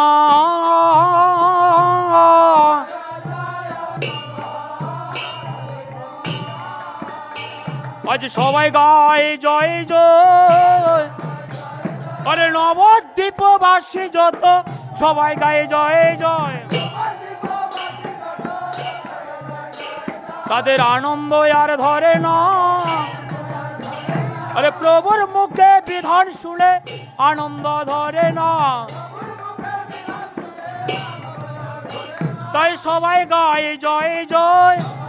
আজ সবাই গায়, জয় জয়। আরে নবদ্বীপবাসী যত, সবাই গায়ে, জয় জয়। তাদের আনন্দ আর ধরে না। আরে প্রভুর মুখে বিধান শুনে আনন্দ ধরে না। তাই সবাই গায়ে, জয় জয়।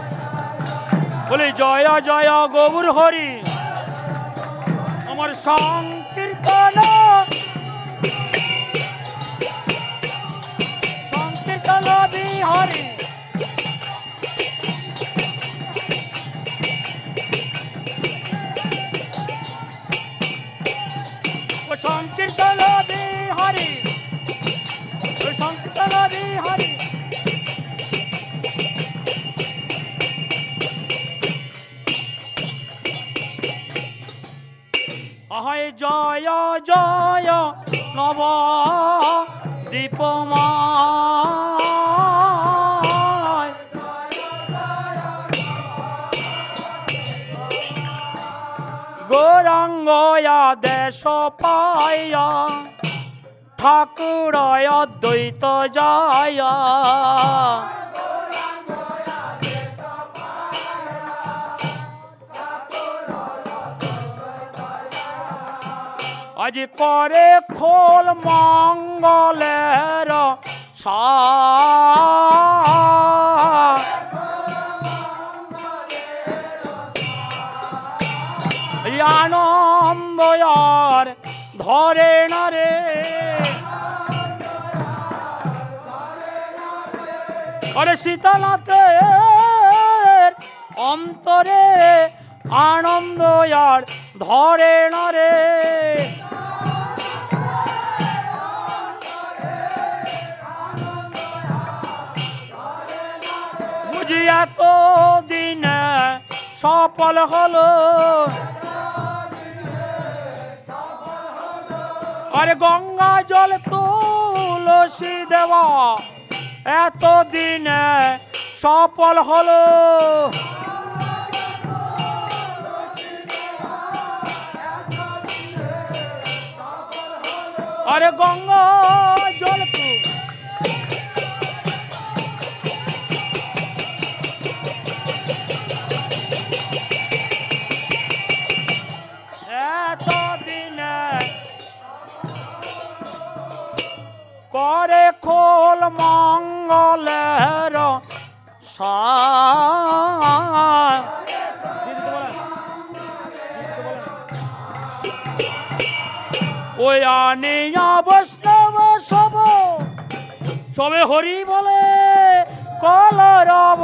বলে জয় জয় গৌর হরি। আমার সংকীর্তন। সংকীর্তন বিহারি। সংকীর্তন বিহারি। সংকীর্তন বিহারি। আহায় জয় জয় নব দীপমায়। গৌরাঙ্গয়া দেশ পায়া ঠাকুর অদ্বৈত যায়। আজ করে খোল মঙ্গলের আনন্দ ধরে না রে। আরে শীতলাতে অন্তরে আনন্দ আর ধরে না রে। দিনে সফল হলো। আরে গঙ্গা জল তুলসী দেওয়া এত দিনে সফল হলো। আরে গঙ্গা জল তু করে খোল মঙ্গলের বৈষ্ণব সব। সবে হরি বলে কল রব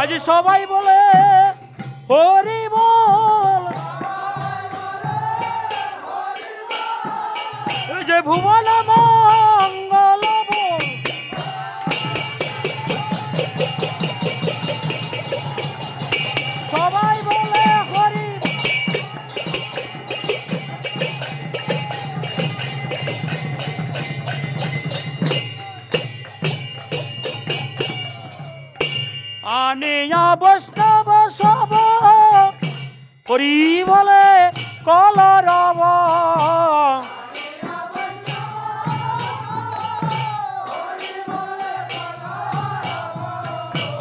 আজ সবাই বলে হরি বল। যে ভুবন মঙ্গল সবাই বলে হরি বৈষ্ণব সব হরি বলে কলরব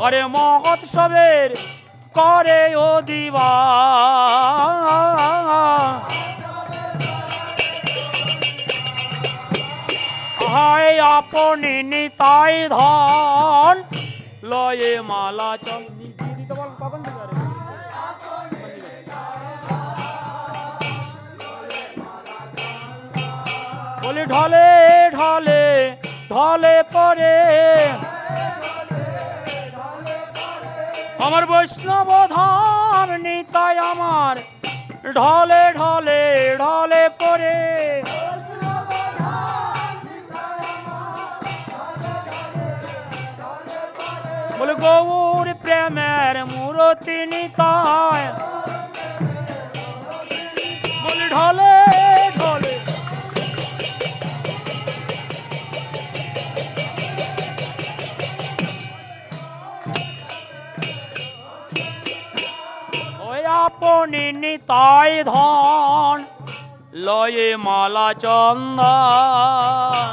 অরে মহোৎসবের করে ও দিবা। হায় আপনি নিতাই ধন লয়ে মালা ঢলে ঢলে ঢলে পরে আমার বৈষ্ণব ধাম নিতাই আমার, ঢলে ঢলে ঢলে পরে গৌর প্রেমের মূরতি নিতায় ঢলে ঢলে আপনি নিতাই ধন, লয়ে মালা চন্দন।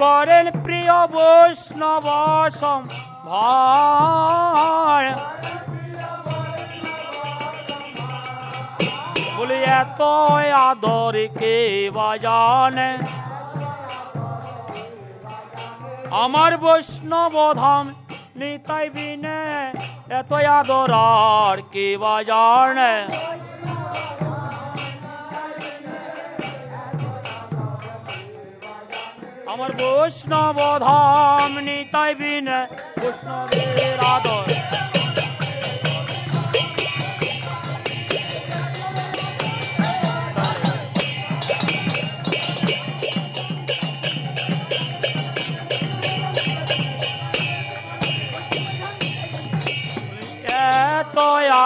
করেন প্রিয় বৈষ্ণব ভার বলি এত আদর কে বাজানে আমার বৈষ্ণব ধাম নিতাই বিনে এত আদর আর কি বাজার আমার বৈষ্ণব ধাম নিতাই বিনে, বৈষ্ণবের আদর।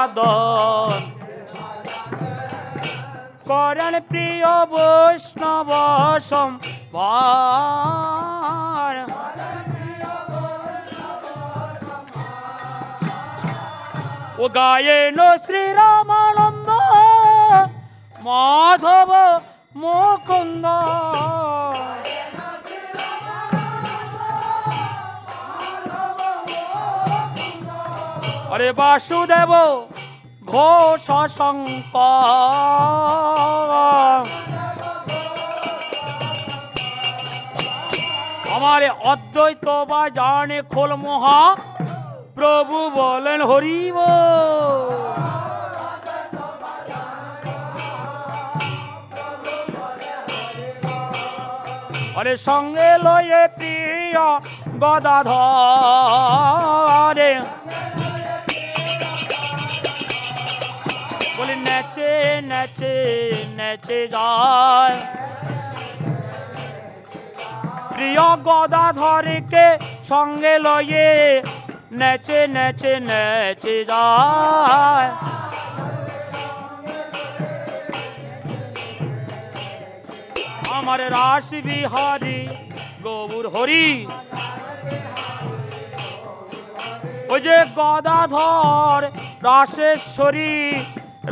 আদর করেন প্রিয় বৈষ্ণব সম্ভার। ও গায়েন শ্রীরামানন্দ মাধব মুকুন্দ। আরে বাসুদেব, ঘোষ শঙ্কর। আমার অদ্বৈত বা জানে খোল মহা, প্রভু বলেন হরিব আরে সঙ্গে লয়ে প্রিয় গদাধরে। নেচে নেচে নেচে যায়। প্রিয় গদাধরকে সঙ্গে লয়ে নেচে নেচে নেচে যায়। আমার রাস বিহারি, গৌর হরি। ওই যে গদাধর, রাসেশ্বরী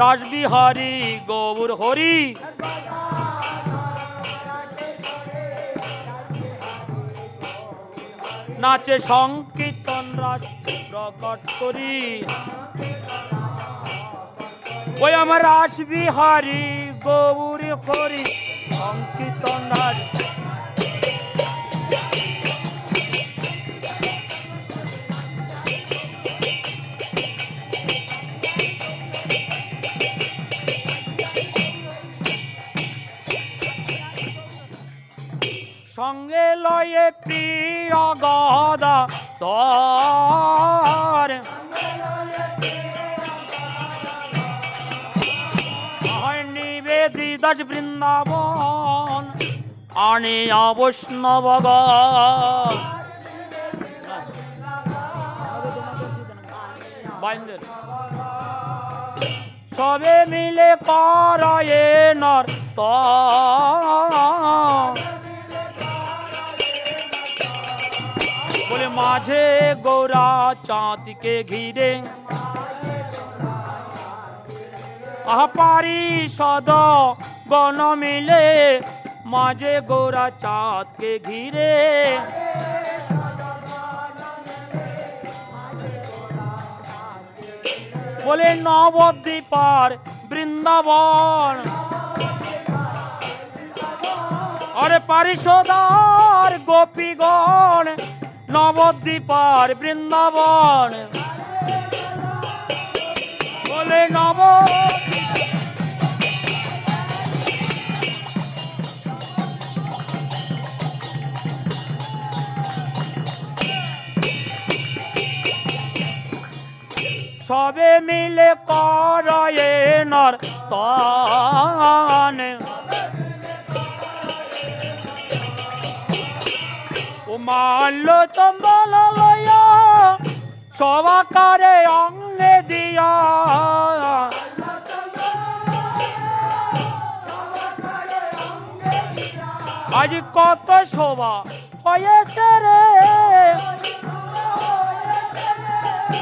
রাসবিহারী গৌর হরি। নাচে সংকীর্তন রাজ প্রকট করি। ওই আমার রাসবিহারী গৌরী হরি, সংকীর্তন রাজ সঙ্গে লয়ে প্রিয় গদা তর। হয় নিবেদিত বৃন্দাবন আনিয়া বৈষ্ণব বাইন্দের সবে মিলে করায়ে নর মাঝে গৌরা চাঁদকে ঘিরে। আহ পারি সদ গণ মিলে মাঝে গৌরা চাঁদকে ঘিরে। বলে নবদ্বীপার বৃন্দাবন। আরে পারিষদার গোপীগণ নবদ্বীপার বৃন্দাবন। বলে নব। সবে মিলে করয়ে নর তান। লয়া সবাকারে অঙ্গে দিয়া। আজ কত শোভা হয়েছে রে।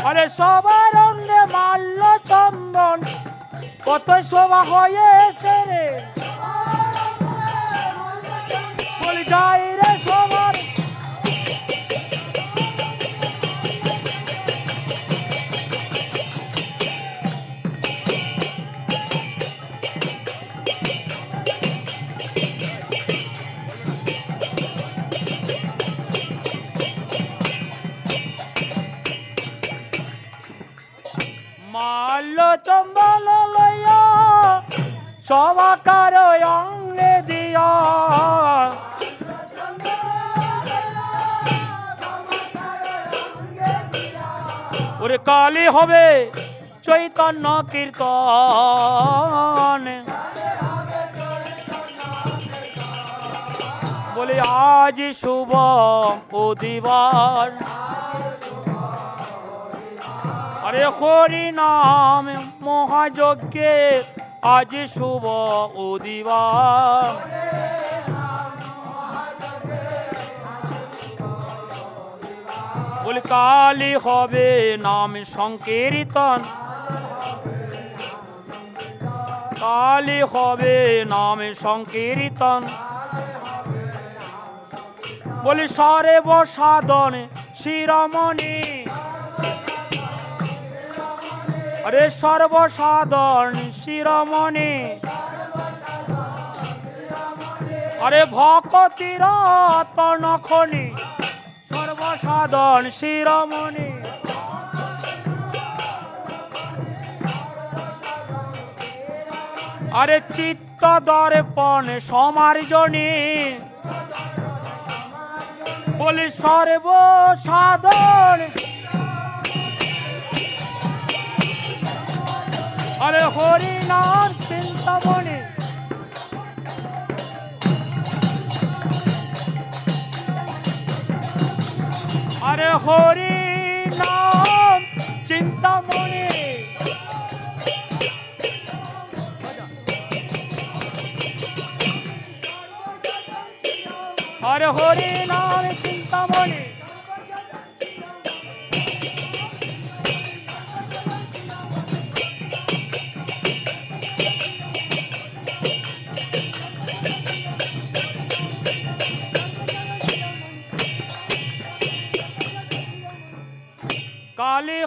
আরে সবার অঙ্গে মাল্য চন্দন, কত শোভা হয়েছে রে। বলি, যাই সবাকার অঙ্গে দিয়া। ওরে কালি হবে চৈতন্য কীর্তন। বলে আজ শুভ ও দিবার। আরে হরি নাম মহাযজ্ঞে আজ শুভ উদিবার বলি কালি হবে নাম সংকীর্তন। কালি হবে নাম সংকীর্তন। বলি সরে বসাদন শিরমণি। আরে সর্বসাধারণ শিরমণি। আরে ভকতির তনখনি সর্বসাধারণ শিরমণি। আরে চিত্ত দর্পণ সমার্জনী বলি সর্বসাধারণ আরে হরি নাম চিন্তামণি আরে হরি নাম চিন্তামণি আরে হরি নাম চিন্তামণি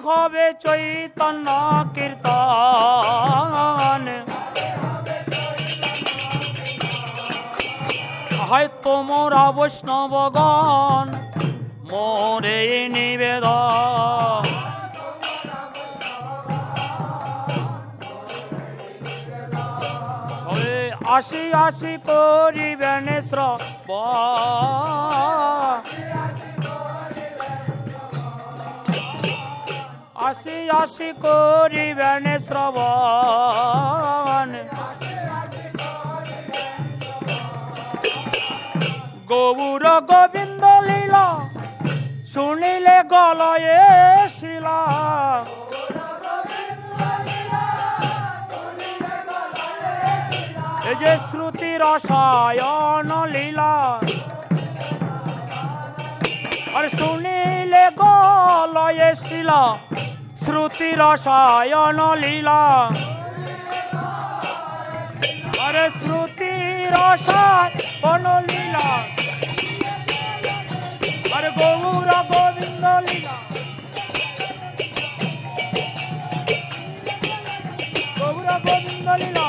হবে চৈতন্য কীর্তন। হয় তোমরা বৈষ্ণবগণ মোরে নিবেদন। সবে আসি আসি করিবেন শ্রবণ। আসি আসি করিবেন শ্রবণ। গৌর গোবিন্দ লীলা শুনিলে গলয়ে শিলা। এই যে শ্রুতি রসায়ন লীলা। আর শুনিলে গলয়ে শিলা। শ্রুতি রসায়ন লীলা। আরে শ্রুতি রসায়ন লীলা। আরে গৌর গোবিন্দ লীলা। গৌর গোবিন্দ লীলা।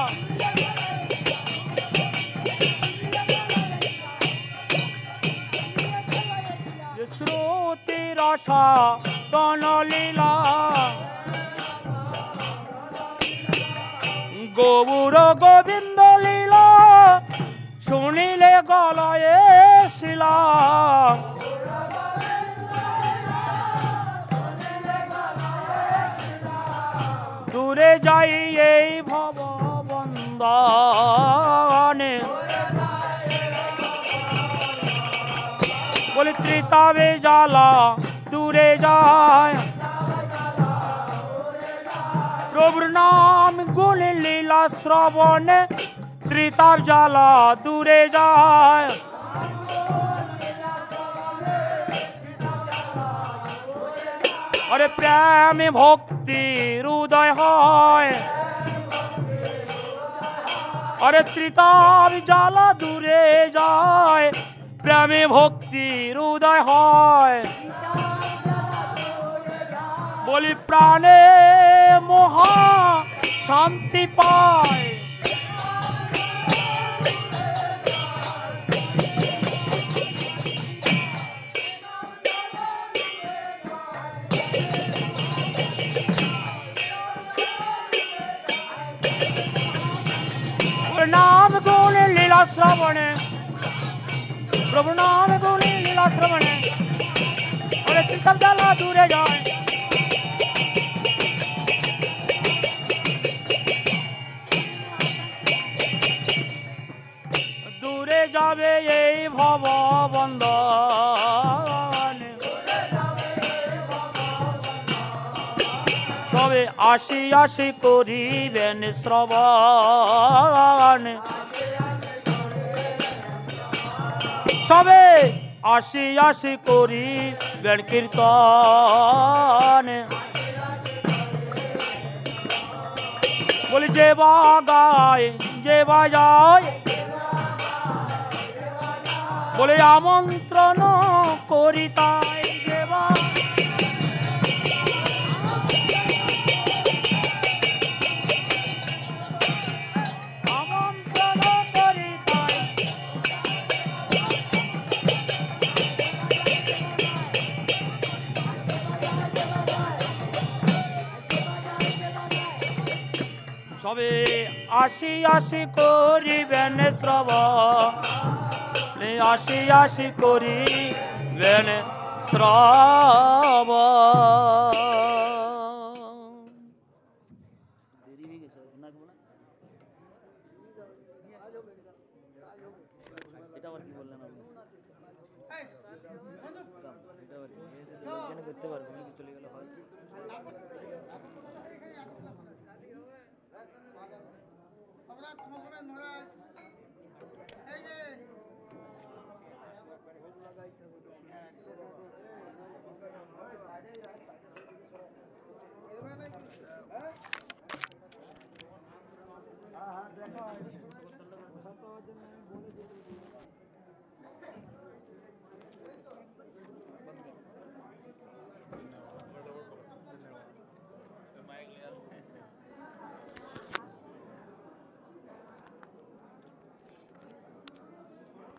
তন লীলা গৌর গোবিন্দ লীলা শুনিলে গলয়ে শিলা। দূরে যাই এই ভব বন্দনে বলি, ত্রিতাবে জ্বালা দূরে যায় প্রভুর নাম গুণ লীলা শ্রবণে ত্রিতাপ জ্বালা দূরে যায় আরে প্রেমে ভক্তি হৃদয় হয় আরে ত্রিতাপ জ্বালা দূরে যায় প্রেমে ভক্তি হৃদয় হয় বলি প্রাণে মহা শান্তি পায় ওর নাম গুণ লীলা শ্রবণে প্রভু নাম গুণ লীলা চিন্তা জ্বালা দূরে যায়। দূরে যাবে এই ভব বন্ধন তবে আসি আসি করিবেন শ্রবণ। সবে আসি আসি গণ কীর্তন। বলি যে গায় যে বাজায় বলে আমন্ত্রণ করি সবে আসি আসি করিবেন শ্রবণ। আসি আসি করি বেন